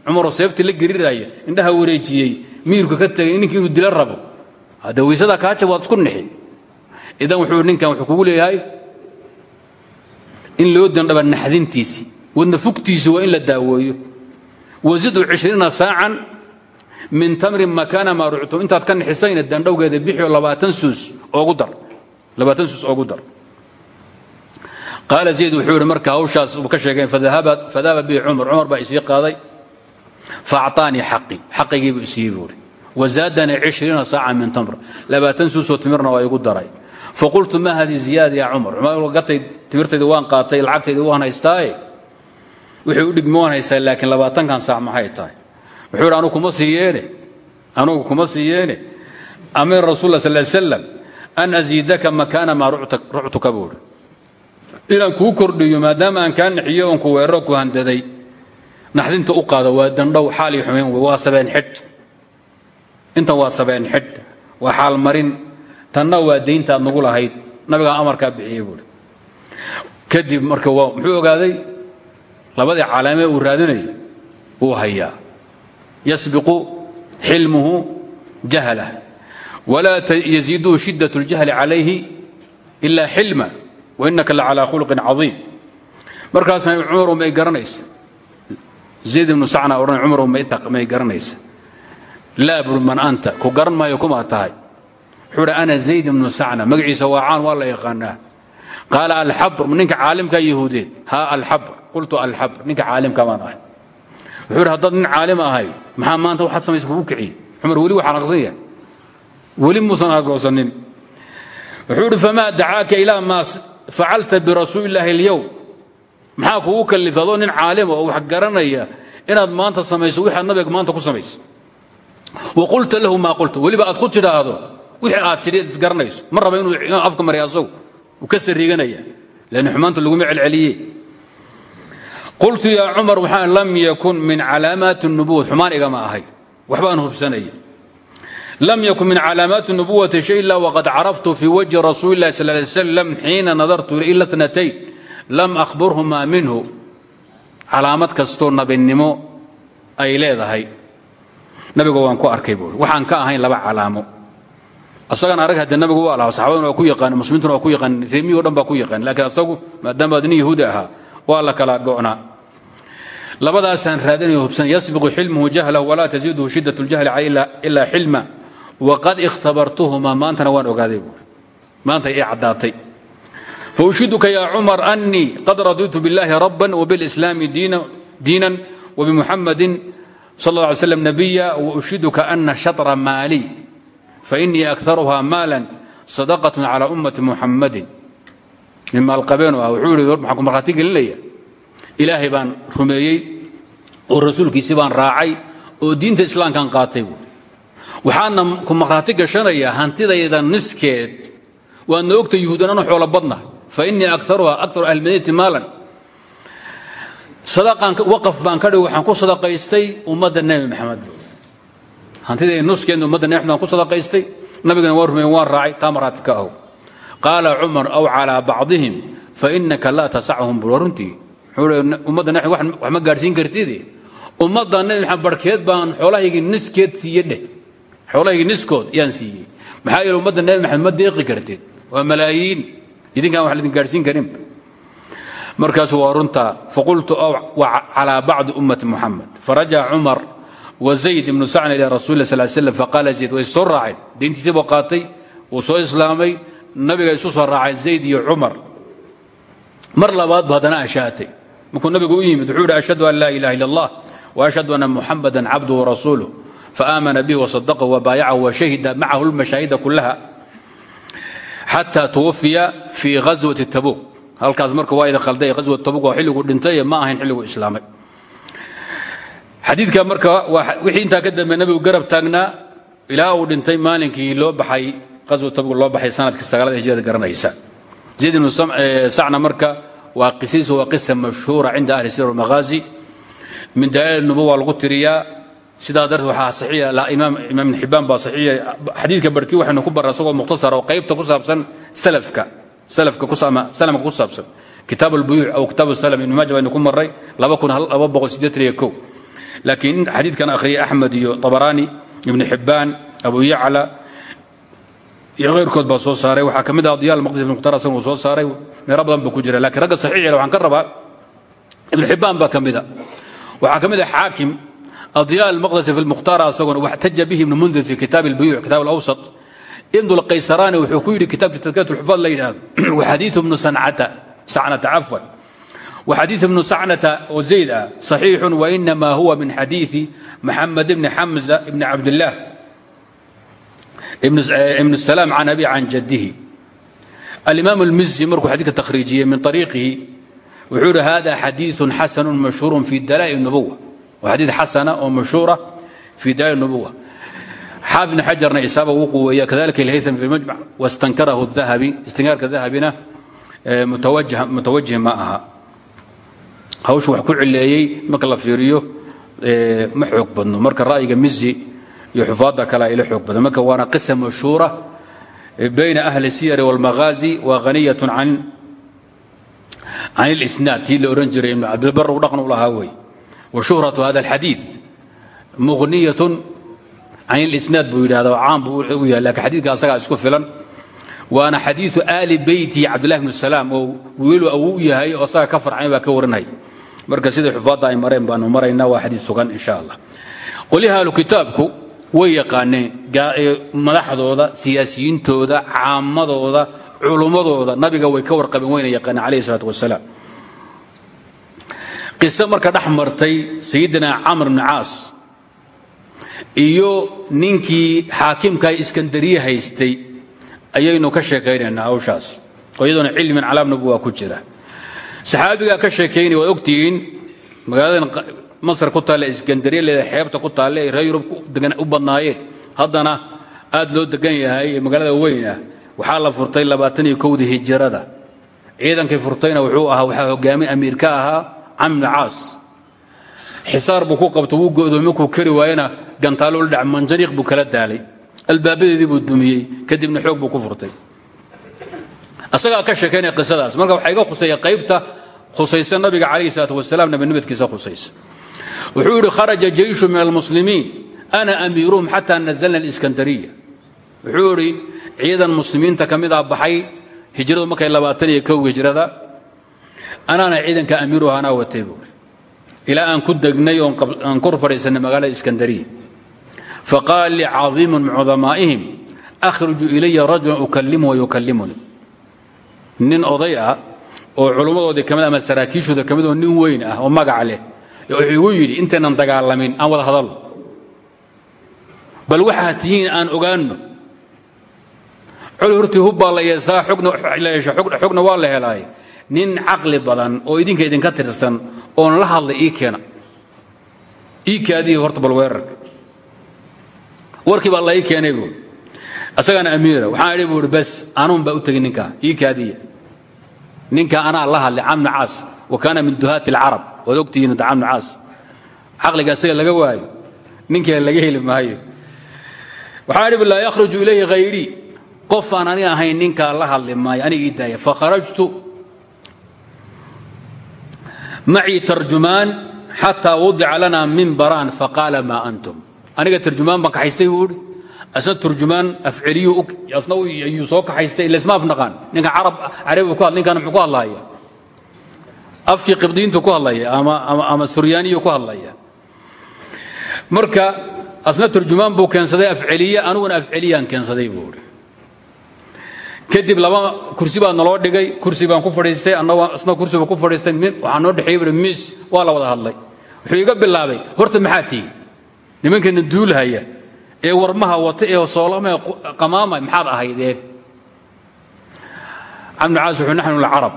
cumaroo seeftii la geriraya indhaha wareejiyey miirku ka tegay ninkii inuu dila rabo. Hadda weysada kaajab waad isku nixi. Idan wuxuu ninkan wuxuu kugu leeyahay in loo dandhaba naxdintiisii wadna fugtiisi in la daaweeyo wasidu cishriina saacan min tamrin makaana maa ructum intaad ka nixisayna dandhowgeeda bixio suus oogu dar. Labaatan suus oogu dar. Qaala zayd wuxuu yidhi marka hawshaas uu ka sheegeen fadahaba bihi cumar. Cumar baa isii qaaday faacطaanii xaqii xaqigii buu isiiyey buuri. Wazaadanii cishriina saaca min tamr. Labaatan suusoo timirna waa igu daray faqultu ma hadi ziyaada ya cumar? Gatay timirtayda waan qaatay lacagtayda waan haystaaye wixii u dhigmi waan haystaa laakiin labaatankan saac maxay tahay. Wuxuu yidhi anugu kuma siiyeene anugu kuma siiyeene amir rasul sal l slam an asiidaka makaana maa ructuka buuri inaan kuu kordhiyo maadaama aan kaa nixiyo oon ku weeraro ku handaday. Naxdinta u qaado waa dandhow xaal iyo xumayn wey waa sabeen xidh. Intan waa sabeen xidh waa xaalmarin tanna waa dayntaad nagu lahayd nabigaa amarkaa bixiyey buuri kadib marka muxuu ogaaday labadii calaamee uu raadinayay wuu hayaa yasbiqu xilmuhu jahlah walaa yaziiduhu shiddaة اljahli calayhi ila xilma wainaka la calىa khuluqin cadiim markaasna cumaru may garanaysa zayd ibnu sacna odhan cumaru may garanaysa laa buri man anta ku garan maayo kumaa tahay wuxuu hi ana zayd ibnu sacna. Magaciisa waa caan waa la yaqaanaa. Qaala alxabr ninka caalimka yahuudeed. Ha alxabr qultu alxabr ninka caalimka baan ahay. Wuxuu hi haddaad nin caalim ahay maxaa maanta waxaad samaysa kugu kiciye cumar weli waa xanaaqsan yahay weli muusan agoosanin wuxuu hi famaa dacaaka ilaa maa facalta birasuuli illaahi اlyowm maxaa kugu kallifta adoo nin caalima oo wax garanaya inaad maanta samayso wixaad nabiga maanta ku samayso? Wa qulta lahu maa qulta weliba aad ku tidhaahdo wixii aad tidhi isgaranayso ma raba inuu afka marya asagu. Ka sariiganaya lan xumaanta laguma celceliye. Qultu yaa cumar waxaan lam yakun min calaamaati nubuwat xumaan igama ahay. Waxbaan hubsanaya lam yakun min calaamaati nubuwati shay ila waqad caraftu fii wajhi rasuuli illahi sal lay slam nadartu ila natayn lam akhburhumaa minhu. Calaamad kastoo nabinimo ay leedahay. Nabiga waan ku arkay buui waxaan ka ahayn laba calaamo asagana arag hade nabigu waa lahaa saxaabaduna waa ku yaqaan muslimiintuna waa ku yaqaan reemihi dhan baa ku yaqaan laakiin asagu maadaama ad nin yahuudi waa la kala go'naa labadaasaan raadinayo hubsan yasbiqu xilmuhu jahlahu walaa taziiduhu shiddat ljahli ilaa xilma waqad ikhtabartuhumaa maantana waan ogaaday buuri. Maanta ii caddaatay. Faushiduka yaa cumar anii qad raditu biاllaahi rabban wbilislaami diinan wabimuxamadin sal اlla alay slam nabiya wa ushiduka ana shatra maali fainii akaruhaa maalan sadaqat calaa ummati muxammadin nin maalqabeen ah wuxuu ihi waxaan ku markhaati gelinaya. Ilaahay baan rumeeyey oo rasuulkiisii baan raacay oo diinta islaamkan qaatay. Waxaana ku markhaati gashanaya hantidayda niskeed. Waadna ogta yuhuudan anu xoolo badnahay. Fainii akaruhaa akaru ahlmadinati maalan. Waqaf baan ka dhig waxaan ku sadaqaystay ummadda nebi maxamed hantidayda nuskeedna ummadda nebi maxamed ku sadaqaystay. Nabigana waa rumeeyen waan raacay taa markhaati ka ahow. Qaala cumar aw calaa bacdihim fainaka laa tasachum bur runtii ummadda nebi wax ma gaadhsiin kartid ummadda nebi maxamed barhkeed baan xoolahaygii niskeed siiye dheh? Xoolahaygii niskood yaan siiyey. Maxaa yeele ummadda nebi maxamed ma deeqi kartid? Waa malaayiin. Idinkaan wax laydin gaadhsiin karin. Markaasu waa runtaa faqultu calaa bacdi ummati muxamed farajaca cumar wa zayd ibnu sacna ila rasul lah sal slam faqaala zayd way soo raaceen. Diintiisii buu qaatay wuu soo islaamay nabiga isu soo raaceen zayd iyo cumar. Mar labaad bu haddana ashaatay. Markuu nabigu u yimid wuxuu ihi ashhadu an laa ilaha illa allah wa ashhadu anna muxamadan cabduhu warasuuluh faamana bih wasadaqahu wabaayacahu washahida macahu lmashaahida kulaha xata tuwafiya fii ghaswati tabuk. Halkaas marka waa idin khalday ghaswat tabuk waa xilligu dhintay ma ahayn xilligu islaamay xadiidka marka wixii intaa ka dambe nabigu garab taagnaa ilaa uu dhintay maalinkii loo baxay ghaswat tabuk loo baxay sannadkii sagaalada hijrada garanaysa. Zayd ibnu sacna marka waa qisiisu waa qisa mashhuura cinda ahli sir walmaghaazi min dalaa'il nubuwa lagu tiriyaa. Sidaa darteed waxaa saxiiya imaam imaam ibn xibbaan baa saxiiya xadiidka barkii waxaynu ku barra isagoo mukhtasara oo qaybta ku saabsan salafka salafka ku sama salamka ku saabsan. Kitaab albuyuuc aw kitaab salam ibn maaja baynu ku marray laba kun laba boqol siddeetan iyo kow laakiin xadiidkan akhriya axmed iyo abaraani ibnu xibbaan abu yacla iyo keyrkood baa soo saaray waxaa ka mid ah diyaal maqdis ibn mukhtar asagan uu soo saaray meero badan buu ku jira lakiin ragga saxiixeeda waxaan ka rabaa ibnu xibbaan baa ka mida waxaa ka mid ah xaakim adyaal maqdisi fi lmukhtaar asagoon waxtaja bihi ibnu mundir fi kitaab albuyuuc kitaab alawsat ibnu lkaysaraani wuxuu ku yidhi kitaabka tadkiyat ulxufaad la yidhaahdo waxadiidu ibnu sancata sacnata cafwan waxadiid ibnu sacnata oo zayd ah saxiixun wainama huwa min xadiii maxamed ibni xamza ibni cabdilaah ibn eh, salaam can abi can jadihi alimaam almizi markuu xadika takhriijiyey min ariiqihi wuxuu ihi hada xadiiu xasanu mashhuuru fi dalaa'i nubuwa waa xadii xasana oo mashhuura fi dalaa'i nubuwa xaafid ibn xajarna isaaba wuu quweeya kadalika ilhaytham fi majmac wastankarahu ahabi istinkaalka dahabina eh, mutawajih ma aha معها هوش وحكو عليي marka la fiiriyo ma xoog badno marka ra'yiga mizi iyo xufaada kale ila xoog badan marka waana qisa mashhuura بين أهل السير والمغازي وغنية عن عن الإسناد تي لأورنجري ابن عبد البر ودقن الله وشهرة هذا الحديث مغنية عن الإسناد بيقول هذا عام بيقول لكن حديث أصلا اسكو waana xadiiu aali beyti cabdulahi bnu salaam oo wiilu awuu yahay oo saga ka farcay baa ka warinay. Marka sida xufaadda ay mareen baanu maraynaa waa xadii sugan insha allah. Qolyaha ahlukitaabku way yaqaaneen madaxdooda siyaasiyiintooda caammadooda culummadooda nabiga way ka warqabeen wayna yaqaaneen alayh isalaat wasalaam qiso marka dhex martay sayidina camr bni caas iyo ninkii xaakimkaa iskandariye haystay ayaynu ka sheekaynaynaa hawshaas. Oo iyadoona cilmin calaam nubuwa ku jira. Saxaabigaa ka sheekaynaya waad ogtihiin magaaladan masr ku taalle iskandariya leeda xeebta ku taalle ay reer yurub u badnaayeen haddana aad loo degan yahay ee magaalada weyn ah waxaa la furtay labaatan iyo kowdii hijirada ciidankay furtayna wuxuu ahaa waxaa hogaamin amiir ka ahaa camr bni caas. Xisaar buu ku qabto wuu go'doomi markuu kari waayena gantaallo la dhac manjaniiq buu kala daalay albaabadeedii buu dumiyey kadibna xoog buu ku furtay. Asagaa ka sheekaynaya qisadaas. Marka waxaa iga khuseeya qaybta khusaysa nabiga calayhi salaatu wasalaam nabinimidkiisa khusaysa. Wuxuu yidhi kharaja jeyshu min almuslimiin. Ana amiiruhum xataa nazalna aliskandariya. Wuxuu yidhi ciidan muslimiinta ka mid ah baxay hijradu markay labaatan iyo kow hijrada anaana ciidanka amiiruha anaa watay buuri ilaa aan ku degnay oon kor fadhiisanay magaalada iskandariya faqaala lii cadiimu min cudamaa'ihim akhrijuu ilaya rajulan ukalimuhu wayukallimunii nin oday ah oo culummadoodii ka mid ama saraakiishooda ka mid oo nin weyn ah oo magac leh wuxuu igu yidhi intaynan dagaalamin aan wada hadalno. Bal waxaad tihiin aan ogaanno. Col hortii hubbaa la yeesaa xogna waa la helaay nin caqli badan oo idinka idinka tirsan oon la hadlay ii keena. Ii kaadiya horta bal weerarka warkii baa la ii keenay buui asagaana amiira waxaan idhi buuhi bas anuun baa u tegin ninkaa ii kaadiya. Ninkaa anaa la hadlay camnu caas wa kaana min duhaati alcarab. Waad ogtihiin camnu caas caqliga asaga laga waayo ninkaa laga heli maayo. Waxaa idhi laa yakhruju ilayhi hayrii qofaan ani ahayn ninkaa la hadli maayo aniga ii daaya. Fakharajtu macii tarjumaan xataa wadica lana mimbaraan faqaala maa antum aniga tarjumaan baan kaxaystay buu ihi asna turjumaan afceliyu asna ayuu soo kaxaystay ila isma afnaqaan ninka carab carabigu ku hadla ninkan muxuu ku hadlaaya. Afkii qibdiyiintu ku hadlaya ama suryaaniyu ku hadlaya marka asna turjumaan buu keensaday afceliye aniguna afceliyaan keensaday buu ihi kadib laba kursi baa naloo dhigay kursi baan ku fadhiistay asna kursi baa ku fadhiistay waxaa noo dhexeeyey mis waa la wada hadlay. Wuxuu iga bilaabay horta maxaa tihi nimankeena duulhaya ee warmaha wata ee soolama qamaama maxaad ahaydeen camnu caas wuxuu naxnu alcarab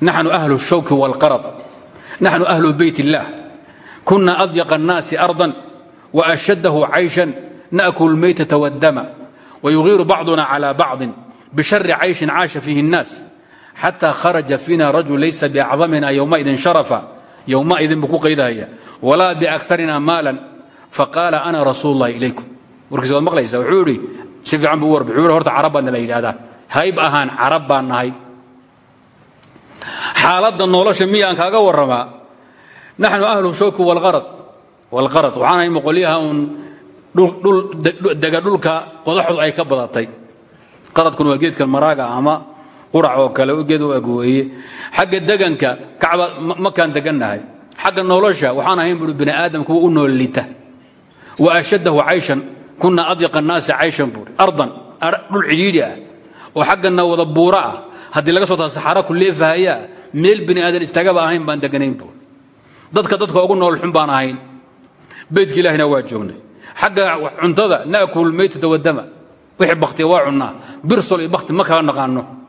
naxnu ahlu الshawki wاlqarad naxnu ahlu beyt اllah kuna adyaqa الnaasi arضa وأشده عيشا نأكل الميتة والدم ويغير بعضنا على بعض بشر عيش عاش فيه الناس حتى خرج فينا yowmaidin buu ku qaydahaya walaa biaarina maalan faqaala ana rasuululahi ilaykum warkiisa waad maqlaysaa wuxuu idhi si fiican buu u warb wuxuu horta carab baadna la yidhahdaa hayb ahaan carab baan nahay xaaladda nolosha miyaan kaaga warramaa naxnu ahlu shawki walqarad walqarad waxaan ahay moqolyaha uun dega dhulka qodaxdu ay ka badatay qaradkuna waa geedkan maraaga ama qurac oo kale u agweeye xagga deganka kacba makaan degannahay. Xagga nolosha waxaan ahayn buui bini aadam kuwa u noollita wa ashaddahu cayshan kuna adyaqa annaasi cayshan buui ardan dhul cidhiidhi ah. Oo xaggana wada buura ah. Laga soo taa saxaara ku leefahayaa meel bini aadan istaagaba ahayn baan deganayn buui dadka dadka ugu nool xun baan ahayn. Beydka ilahina waa joognay. Xagga cuntada naakul meytata wadama wixii baktiya waa cunnaa. Birsol iyo ma kala naqaano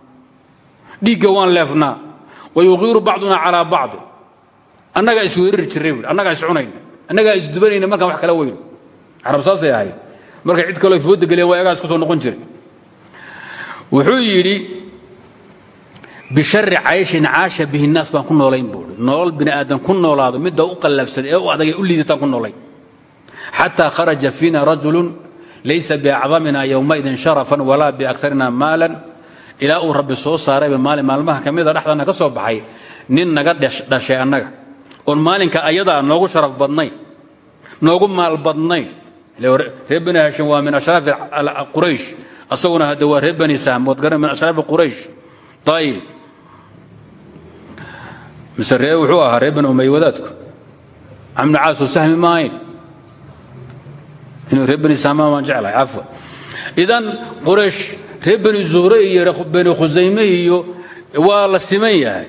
dhiigga waan leefnaa. Wa yuqiiru bacduna calaa bacdi annagaa isweerari jirray annagaa iscunayna annagaa isdubanayna markaan wax kala weyno. Carab saasay ahayd markay cid kaloo fooda geleen waa egaa isku soo noqon jiray. Wuxuu yidhi bishari cayshin caasha bihi naas baan ku noolayn buui nolol bini aadan ku noolaado midda u qallafsan ee u adag ee u liidataan ku noolayn. Xataa kharaja fiina rajulu laysa biacdamina yowmaidin sharafan walaa biakarina maalan ilaa uu rabbi soo saarayba maalin maalmaha ka mida dhexdana ka soo baxay nin naga dhashay annaga. Oon maalinka ayadaa noogu sharaf badnayn noogu maal badnayn. Reer bani hashim waa min ashraafi quraysh. Asaguna hadda waa reer bani sahm waad garan min ashraafi quraysh. Ayib mise ree wuxuu ahaa reer bani umay wadaadku camnu caasoo sahmi ma ahayn inuu reer bani sahmaan waan jeclahay cafwan idan quraysh reer bani zuhre iyo bani khusayme iyo waa la siman yahay.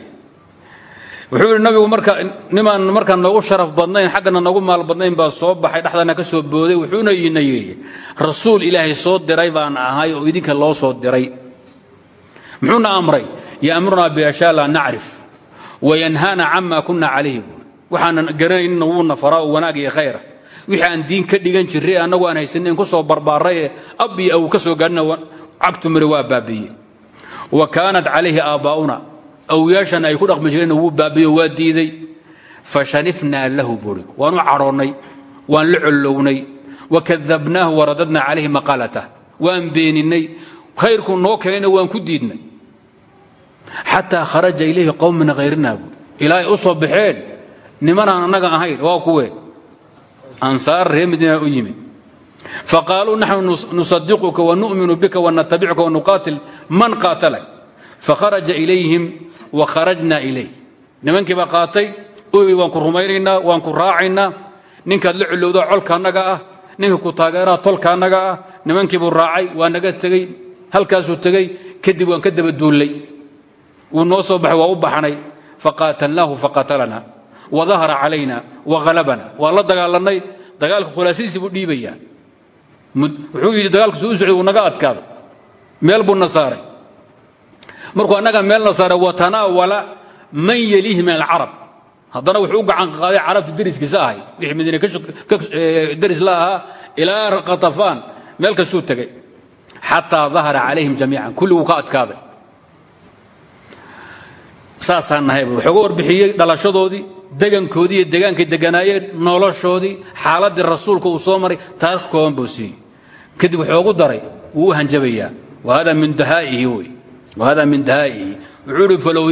Wuxuu nabigu marka nimaan markaan noogu sharaf badnayn xaggana noogu maal badnayn baa soo baxay dhexdana ka soo booday. Wuxuuna ina yidhi rasuul ilaahay soo diray baan ahay oo idinka loo soo diray. Muxuuna amray yamurunaa biashaa laa nacrif wayanhaana cama kuna calayhi. Buui waxaanan garanaynina wuuna faraa u wanaag iyo khayra. Wixii diin ka dhigan jirray annagu aan haysanayn ku soo barbaaray ee ab aw ka soo gaadhina cabtu mari waa baabiye wa kaanat calayhi aabbaa'una awyaashana ay ku dhaqmi jireen wuu baabiyo waa diiday. Fashanifnaa lahu buuri waanu cadhoonnay waan la collownay. Wakadabnaahu waradadna calayhi maqaalatah waan beeninay khayrku noo keenayna waan ku diidnay. Xataa kharaja ilayhi qowm min hayrina buuri ilaa ay u soo baxeen nimanaan annaga ahayn waa kuwe. Ansaar reer madiina u yimid faqaaluu naxnu nusadiquka wanu'minu bika wanatabicuka wanuqaatil man qaatalak fakharaja ilayhim wa kharajna ilayh nimankii baa qaatay oy waan ku rumaynaynaa waan ku raacaynaa ninkaad la colowdaa colka annaga ah ninka ku taageeraa tolka annaga ah nimankii buu raacay waa naga tegey halkaasuu tegey kadib waan ka daba duullay wuu noo soo baxay waa u baxnay faqaatalnaahu wuxuu yidhi dagaalku suu u socday wuu naga adkaaday. Meel buu na saaray. Markuu annaga meel na saaray watanaawala man yeliihi min alcarab. Haddana wuxuu u gacan qaaday carabta deriskiisa ahay. Wixii madiine deris la ahaa ilaa katafaan meel kastuu tegey xataa dahara calayhim jamiican kulli wuu ka adkaaday. Saasaan nahayba wuxuuga warbixiyey dhalashadoodii degankoodii iyo degaankay deganaayeen noloshoodii xaaladdii rasuulka uu soo maray taarikh kooban buu siiyey kadib wuxuu ugu daray wuu u hanjabayaa min dahaa'ihi wahada min dahaa'ihi. Wuxuu ihi falow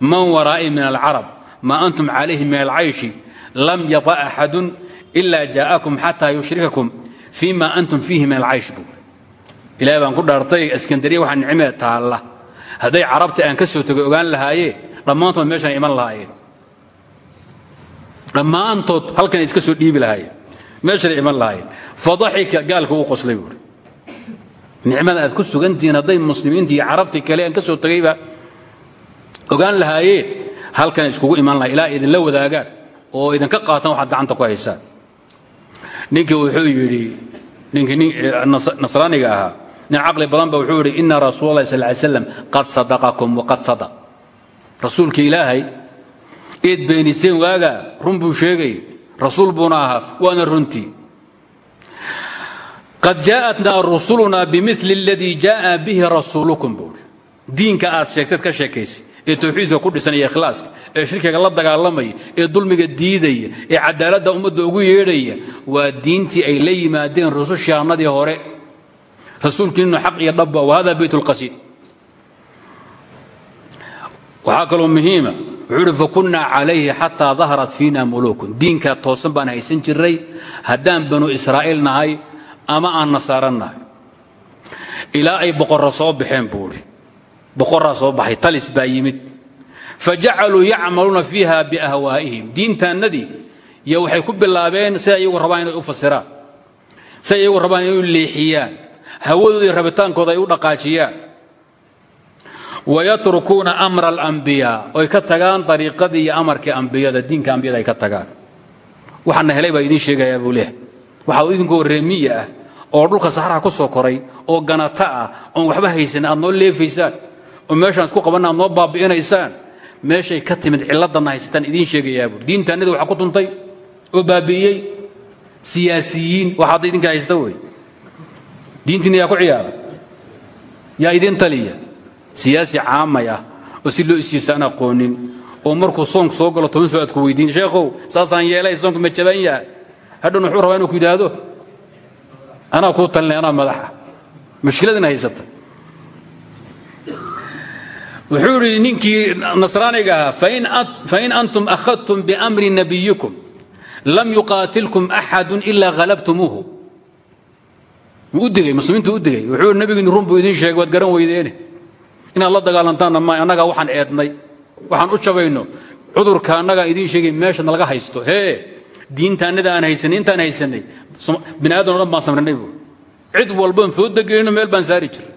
man waraa'i min alcarab ma antum calayhi min alcayshi lam yata axadun ila jaa'akum xataa yushrikakum fii antum fiihi min alcaysh buu ilahay baan ku dhaartay iskandariya waxaa nicmee taalla. Hadday carabta aan ka soo tegay ogaan lahaayeen dhammaantood meeshaan iman lahaayeen dhammaantood halkan iska soo dhiibi lahaayeen meeshanay iman lahaayeen fadaxika gaalka uu qoslay buuri nicmada aad ku sugantihiin hadday muslimiintii iyo carabtii kale aan ka soo tegayba ogaan lahaayeen halkan iskugu iman lahay ilaa idinla wadaagaan oo idinka qaatan waxaad gacanta ku haysaan ninkii wuxuu yidhi ninkii nasraaniga ahaa nin caqli badan ba wuxuu yidhi ina rasuul allahi sal ly slam qad sadaqakum waqad sadaq rasuulka ilaahay eed beeniseen waagaa run buu sheegay rasuul buuna ahaa waana runtii qad jaaatnaa rusulunaa bimili اladii jaaa bihi rasuulukum buui diinka aad sheegtaed ka sheekaysay ee tawxiidka ku dhisanaya ikhlaaska ee shirkiga la dagaalamaya ee dulmiga diidaya ee cadaaladda ummadda ugu yeedhaya waa diintii ay la yimaadeen rusushaannadii hore. Rasuulkiinu xaq iyo dhaba wahada bayt اlqasiid waxaa kaloo muhiima wuxuu uhi fakunnaa calayhi xataa daharat fiina muluukun. Diinkaa toosan baan haysan jiray haddaan banu israa'iil nahay ama aan nasaaran nahay ilaa ay boqorro soo baxeen buu idhi soo baxay talis baa yimid. Fajacaluu yacmaluuna fiiha biahwaa'ihim. Diintaannadii iyo waxay ku bilaabeen siday iyagu rabaan inay u fasiraan siday iyagu rabaan inay u leexiyaan hawadooda iyo rabitaankooda ay u dhaqaajiyaan. Wayatrukuuna amra alambiyaa oy ka tagaan dariiqadii iyo amarkii ambiyada diinka ambiyada ay ka tagaan. Waxaana helay baa idiin sheegayaa buu leehay waxaa idinkoo reemiya ah oo dhulka saxraha ku soo koray oo ganata ah oon waxba haysan aad noo leefaysaan oo meeshaan isku qabanna aad noo baabi'inaysaan meeshay ka timid cilladanna haysataan idiin sheegayaa buuri diintaannadii waxaa ku tuntay oo baabi'iyey. Siyaasiyiin waxa hadda idinka haysta wey. Diintiina yaa ku ciyaara. Yaa idiin taliya. Siyaasi caamay ah oo si loo isiisa aan aqoonin. Oo markuu soonku soo galo toban soo aad ku weydiin sheekhow saasaan yeelay soonku ma jaban yahay hadhowna wuxuu rabaa inuu ku yidhaahdo anaa kuu talinay madaxa. Mushkiladina haysata. Wuxuu idhi ninkii nasraaniga ahaa fain antum akhadtum biamri nabiyikum lam yuqaatilkum axadu ilaa halabtumuuhu u digay muslimiintu u digay. Wuxuu ihi nabigiinu run buu idiin sheegay garan weydeene. Inaad la dagaalantaanna ma annagaa waxaan eednay waxaan u jabayno. Cudurka annagaa idiin sheegay meeshana laga haysto. Hee diintaannada aan haysanay intaan haysanay. Bini aadam o samrinay buu. Cid walban foo degayno meel baan saari jiray.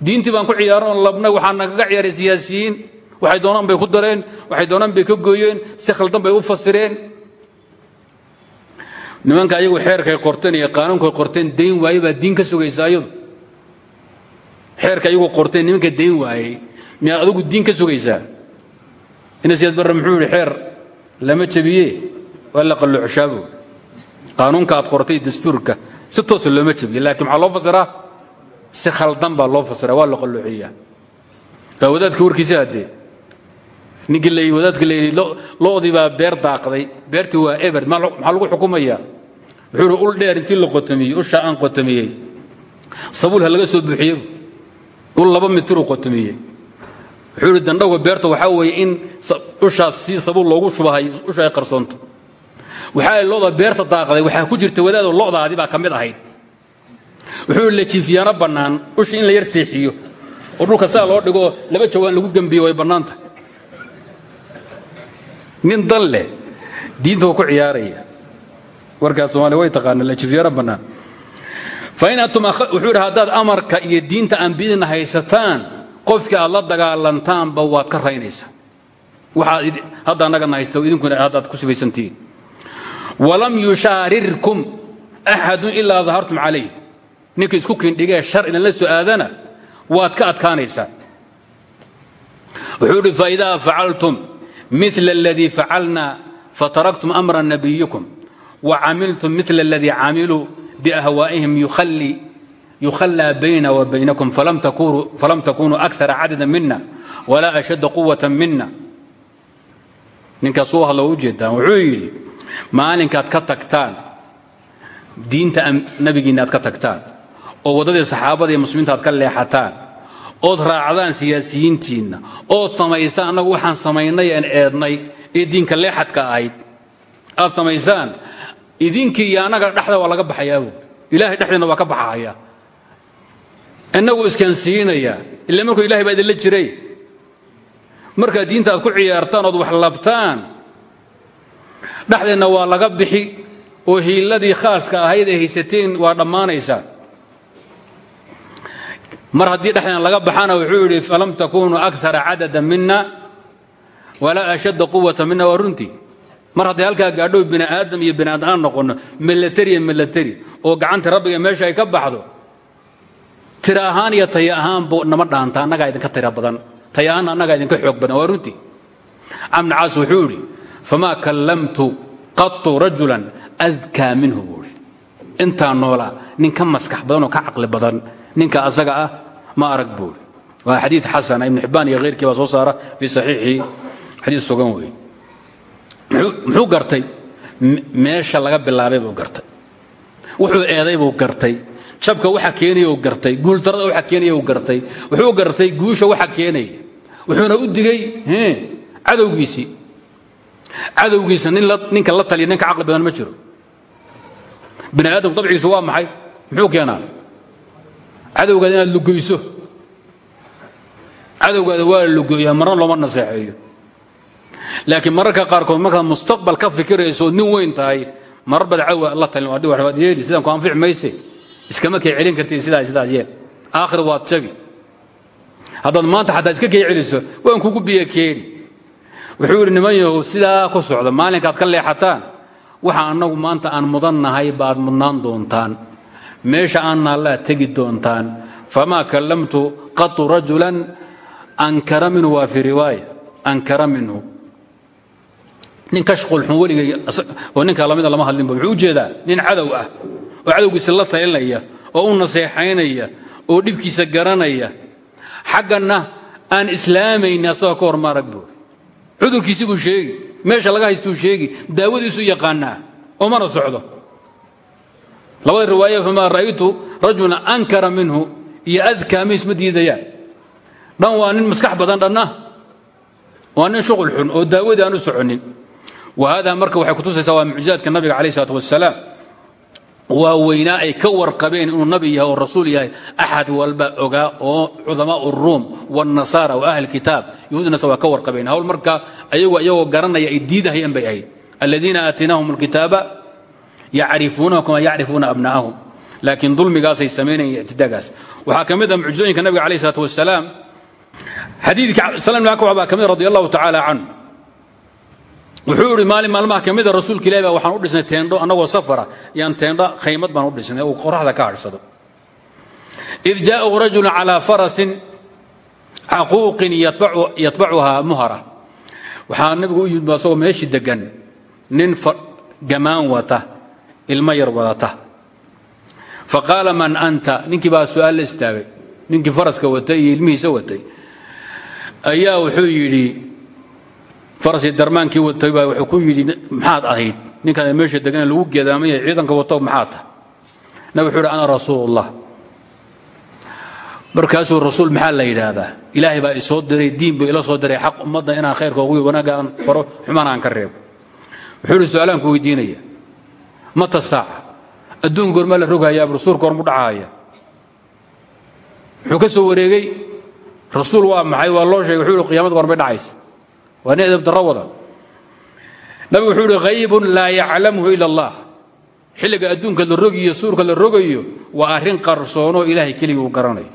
Diintii baan ku ciyaaroon labnay waxaa nagaga ciyaaray siyaasiyiin. Waxay doonaan bay ku dareen waxay doonaan bay ka gooyeen si khaldan bay u fasireen. Nimanka ayagu xeerkay qorteen iyo qaanuunkay qorteen dayn waaye baa diin ka sugaysa xeerka ayagu qorteen nimanka dayn waayey miyaad adigu diin ka sugaysaa ina siyaad barre muxuu xeer lama jabiye waa la qalloocshaabu qaanuunka aad qortay dastuurka si toosa looma jabiye laakiin maxaa loo fasiraa si khaldan baa loo fasiraa waa la qalloociyaa waa wadaadka warkiisa haddee ninkii la wadaadka la yidhi lo'dii baa beer daaqday beertii waa eber maxaa lagu xukumayaa? Wuxuu yidhi ul dheer intii la qotomiyey ushaa aan qotomiyey sabuul ha laga soo buuxiye ul laba mitiruu qotomiyey wuxuu yidhi dandhowga beerta waxaa weeye in ushaas si sabuul loogu shubahay usha ay qarsoonto waxaa loda beerta daaqday waxaa ku jirta wadaadoo lo'daadii baa ka ahayd. Wuxuu la jiifiyaana bannaan usha in la yar seexiyo. Oo dhulka saa loo dhigo laba jawaan lagu gembiyo way bannaanta. Nin dan leh ku ciyaaraya. Warkaas soomaaliya way taqaana la jiifiyaana bannaan. Fain antum wuxuu haddaad amarka iyo diinta ambiyadina haysataan qofkii aad la dagaalantaanba waad ka raynaysaa. Waxaad hadda annagana haysta idinkuna haddaad ku sibaysantihiin walam yushaarirkum axadun ilaa dahartum calayh. Ninka isku kindhigee shar inan la soo aadana waad ka adkaanaysaa wuxuu idhi faidaa facaltum mila aladii facalna fataraktum amra nabiyikum wacamiltum mila aladii camiluu biahwaa'ihim yukhallaa bayna wa baynakum falam takunuu akara cadada mina walaa ashadda quwata mina ninkaasuu hadla u jeedaan wuxuu yidhi maalinkaad ka tagtaan. Diinta nabigiinna aad ka tagtaan. Oo waddadii saxaabada iyo muslimiinta aad ka leexataan. Ood raacdaan siyaasiyiintiinna. Ood samaysaan annagu waxaan samaynay aan eednay ee diinka leexadka ahayd. Aad samaysaan? Idinkii iyo annaga dhexda waa laga baxayaabo ilahay dhexdeena waa ka baxahaya innagu iskansiinaya ila markuu ilahay baa idinla jiray. Markaad diinta aad ku ciyaartaan ood wax labtaan dhexdeenna waa laga bixi oo hiiladii khaaska ahayd ay haysateen waa dhammaanaysaa. Mar haddii dhexdeena laga baxana wuxuu yidhi falam takunuu akara cadada mina walaa ashadda quwata mina waa mar hadday halkaa gaadho bini aadam iyo bini aadam aan noqonno milatariya milatari oo gacanta rabbiga meesha ay ka baxdo tira iyo taya ahaanbu nama dhaanta annagaa idinka tira badan taya ahaanna idinka xoog badan. Waa runtii. Camni caas wuxuu idhi famaa kallamtu qatu rajulan adkaa minhu buu idhi intaa noolaa nin ka maskax badan oo ka caqli badan ninka asaga ah ma arag buu idhi waa xadiid xasana ibnu xibbaan iyo khayrkii baa soo saara fii saxiixii xadiid sugan weeye muxuu gartay meesha laga bilaabay buu gartay wuxuu eeday buu gartay jabka waxa keenaya uu gartay guuldarada waxa keenaya uu gartay wuxuu u digay cadowgiisii cadowgiisa ninka la taliya ninka caqli badan ma jiro. Bini aadamku dabciisu waa maxay? Muxuu keenaa? Cadowgaada inaad lugayso cadowgaada waa la lugeeyaa marna looma naseexeeyo. Laakiin mararka qaarkood markaad mustaqbal ka fikirayso nin weyn tahay marar baad cadowa la talin waad yeeli sidaan ku anfici mayse. Iskama kay celin kartiin sidaa sidaas yeel. Aakhir waad jabi haddaad maanta xataa iska kay celiso waan kugu biyo keeni wuxuu yidhi niman yahow sidaa ku socda maalinkaad ka leexataan waxa annagu maanta aan mudan nahay baad mudnaan doontaan. Meesha aan naallaad tegi doontaan. Famaa kallamtu qatu rajulan ankara minhu waa fii riwaaya ankara minhu. Nin kashqulxun weligay oo ninkaa lamida lama hadlinba wuxuu u nin cadow ah oo cadowgiisa la talinaya oo u naseexaynaya oo dhibkiisa garanaya. Xagganna aan islaamayni asagoo ka hor maarag buuri cudurkiisi buu sheegi meesha laga haystuu sheegi. Daawadiisu yaqaanaa. Oo mana socdo. Labada riwaaya famaa ra'aytu rajulan ankara minhu iyo adkaa ma isma diidayaan. Dhan waa maskax badan dhanna. Waa nin xun oo daawadii aan u soconin. Wahada marka waxay kutusaysaa waa mucjizaadka nabiga calayh isalaat wasalaam waa weynaa ay ka warqabeen inuu nabi yahay oo rasuul yahay axad walba ogaa oo cudamaa uruum wاnasaara wa ahli kitaab. Yahuudnasa waa ka warqabeen. Hawl marka ayagu iyagoo garanaya ay diidahayeen bay ahayd. Aladiina aatinaahum اlkitaaba yacrifuunahu kama yacrifuuna abna'ahum. Laakiin dulmigaasay samaynayeen ictidaagaas. Waxaa ka mid ah mucjizooyinka nabiga calayh isalaat wasalaam xadiidka akwac baa ka mid radi wuxuu idhi maalin maalmaha ka mida rasuulka ilahi baa waxaan u dhisnay teendho annagoo safara. Yaan teendho khaymad baan u dhisnay uu qoraxda ka hadhsado id jaa'u rajulu calaa farasin caquuqin yatbacuhaa muhara. Waxaa nabigu u yimid asagoo meeshii degan nin gamaan wata ilmo yar wadata. Faqaala man anta? Ninkii baa su'aal la istaagay. Ninkii faraska watay iyo ilmihiisa watay. Ayaa wuxuu yidhi farasii darmaankii watay baa wuxuu ku yidhi maxaad ahayd? Ninkaan meesha degan lagu geedaamaya ciidanka wato maxaad tahay? Nabi wuxuu yidhi ana rasuulullah. Markaasuu rasuul maxaa la yidhaahdaa? Ilaahay baa isoo diray diin buu ila soo diray xaq ummadda inaan khayrka ugu wanaagga aan faro xumaan aan ka reebo. Wuxuu yidhi su'aalaan ku weydiinaya. Mata saaca adduun goormaa la rogahayaa bur suurka hormu dhacahaya wuxuu ka soo wareegay rasuul waa maxay? Waa loo sheegay. Wuxuu yidhi qiyamada goormay dhacaysa waa nin edab darro wada nabigu wuxuu yidhi haybun laa yaclamhu ila allah. Xilliga adduunka la rogiyo suurka la rogayo waa arrin qarsoonoo ilaahay keligii uu garanayo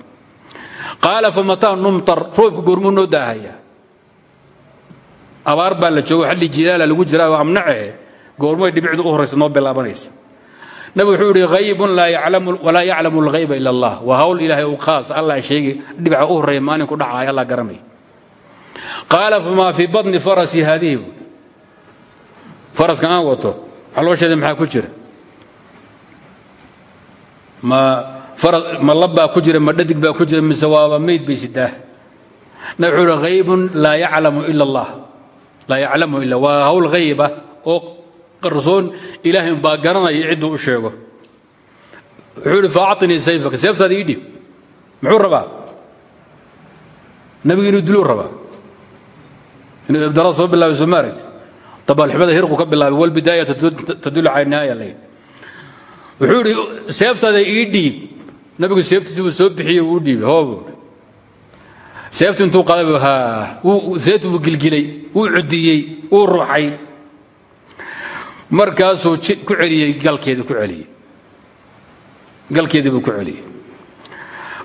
qaala famataa numtar? Roobka goormuu noo daahaya abaar baa la joogo xalli jilaala lagu jiraa oo amnacehe goormoy dhibicdu u horraysa noo bilaabanaysa. Nabig wuxuu ihi haybun walaa yaclamu اlghayba ila qaala famaa fii badni farasi haadihi bu faraska aan wato. Xaloosheeda maxaa ku jira? Ma lab baa ku jira ma dhadig baa ku jira mise waaba mayd bay sidaa nabig wuxuu ihi haybun laa yaclamu ila allah. Laa yaclamu ila waa hawl hayba oo qarsoon ilaahay baa garanaya cidduu u sheego. Wuxuu ihi faacطinii sayfaka. Seeftaada ii dhib. Muxuu rabaa? Nabigu inuu diluu rabaa inuu ibdalada soo bilaabay soo maaragti dabaalxumada hirqu ka bilaabay walbidaaya tadulu cala nihaaya lay wuxuu idhi seeftaada ii dhiib. Nabigu seeftiisi buu soo bixiyey wuu u dhiibay hoobu seeftu intuu qaday ha seeftu buu gilgilay wuu cudiyey wuu ruuxay. Markaasuu ku celiyey galkeedii ku celiyey. Galkeedii ku celiyey.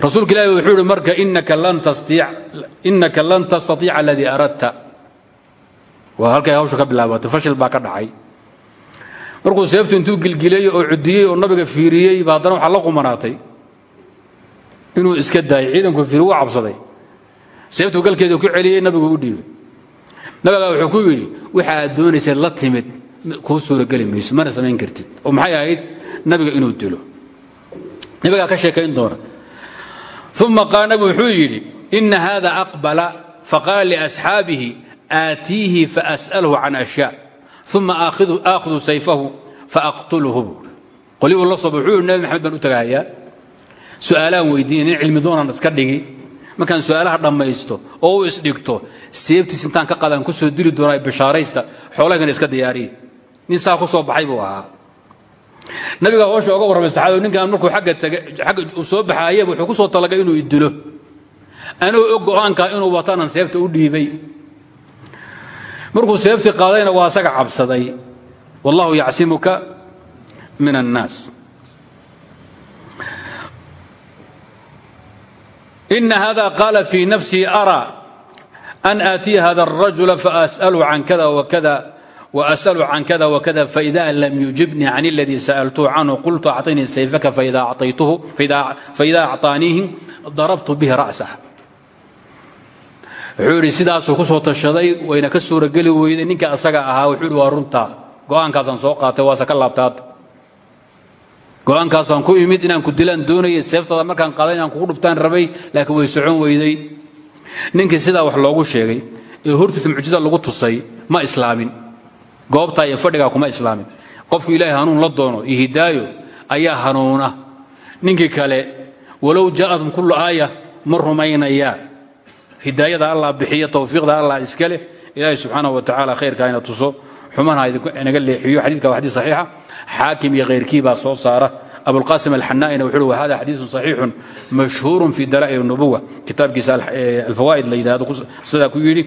Rasuulka ilahi wuxuu ihi marka inaka lan tastaiica aladii aradta waa halkay hawsha ka bilaabatay fashil baa ka dhacay. Markuu seeftu intuu gilgilay oo cudiyey oo nabiga fiiriyey ba haddana waxaa la qumanaatay inuu iska daayay ciidanku fiiri wuu cabsaday. Seeftuu galkeedii ku celiyey nabigu u dhiibay. Nabigaa wuxuu ku yidhi waxa aad doonaysay la timid kuu suurageli mayso mana samayn kartid. Oo maxay ahayd? Nabiga inuu dilo. Nabigaa ka sheekayn doona. Uma qaala nabigu wuxuu yidhi ina hada aqbala faqaala liasxaabihi aatiihi faas'alhu can ashyaa uma aakhudu sayfahu faaqtulhu qolibuu la soba wuxuu nabi maxamed baan u tagahayaa su'aalaan weydiinay nin cilmi doonaan iska dhigi markaan su'aalaha dhammaysto oo u isdhigto seeftiis intaan ka qadaan ku soo dili doonaa bishaaraysta xoolahagana iska diyaariye nin saa ku soo baxay buu ahaa nabiga hoosha oga warramay saxaabadu ninkan markuu agga uu soo baxaayaba wuxuu ku soo talagay inuu u markuu seeftii qaadayna waa asaga cabsaday wallahu yacsimuka min annaas ina hada qaala fii nafsii araa an aatiya hada الrajula faasأlhu can kada wakada وأsأل عن kda وkda فإida lm يuجibنii عن اladي sألته canه qلtu أعطinii sayfka faإida أعطاaniihi darبtu bih رأسه wuxuu idhi sidaasuu ku soo tashaday wayna ka suurageli weyday ninka asaga ahaa wuxuu ihi waa runta go'aankaasaan soo qaatay waase ka laabtaad. Go'aankaasaan ku imid inaan ku dilaan doonayay seeftada markaan qaaday inaan kugu dhuftaan rabay laakiin way socon weyday. Ninkii sidaa wax loogu sheegay ee hortiisa mucjiza lagu tusay ma islaamin. Goobtaa iyo fadhigaa kuma islaamin. Qofku ilaahay hanuun la doono iyo hidaayo ayaa hanuuna. Ninkii kale walow jaa'atum kullu aaya ma rumaynayaa hidaayada allah bixiya tawfiiqda allah iska leh. Ilaahay subxaanahu wa tacaala khayrkaa ina tuso. Xumanha inaga leexiyo xadiidka waa xadiid saxiixa. Xaakim iyo khayrkii baa soo saara. Abulqaasim alxanaa'ina wuxuu uhi wahada xadiidun saxiixun mashhuurun fi dalaa'il الnubuwa kitaabkiisa alfawaa'id la yidhahdo sidaa ku yidhi.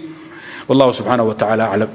Wallahu subxaanahu wa tacaala aclam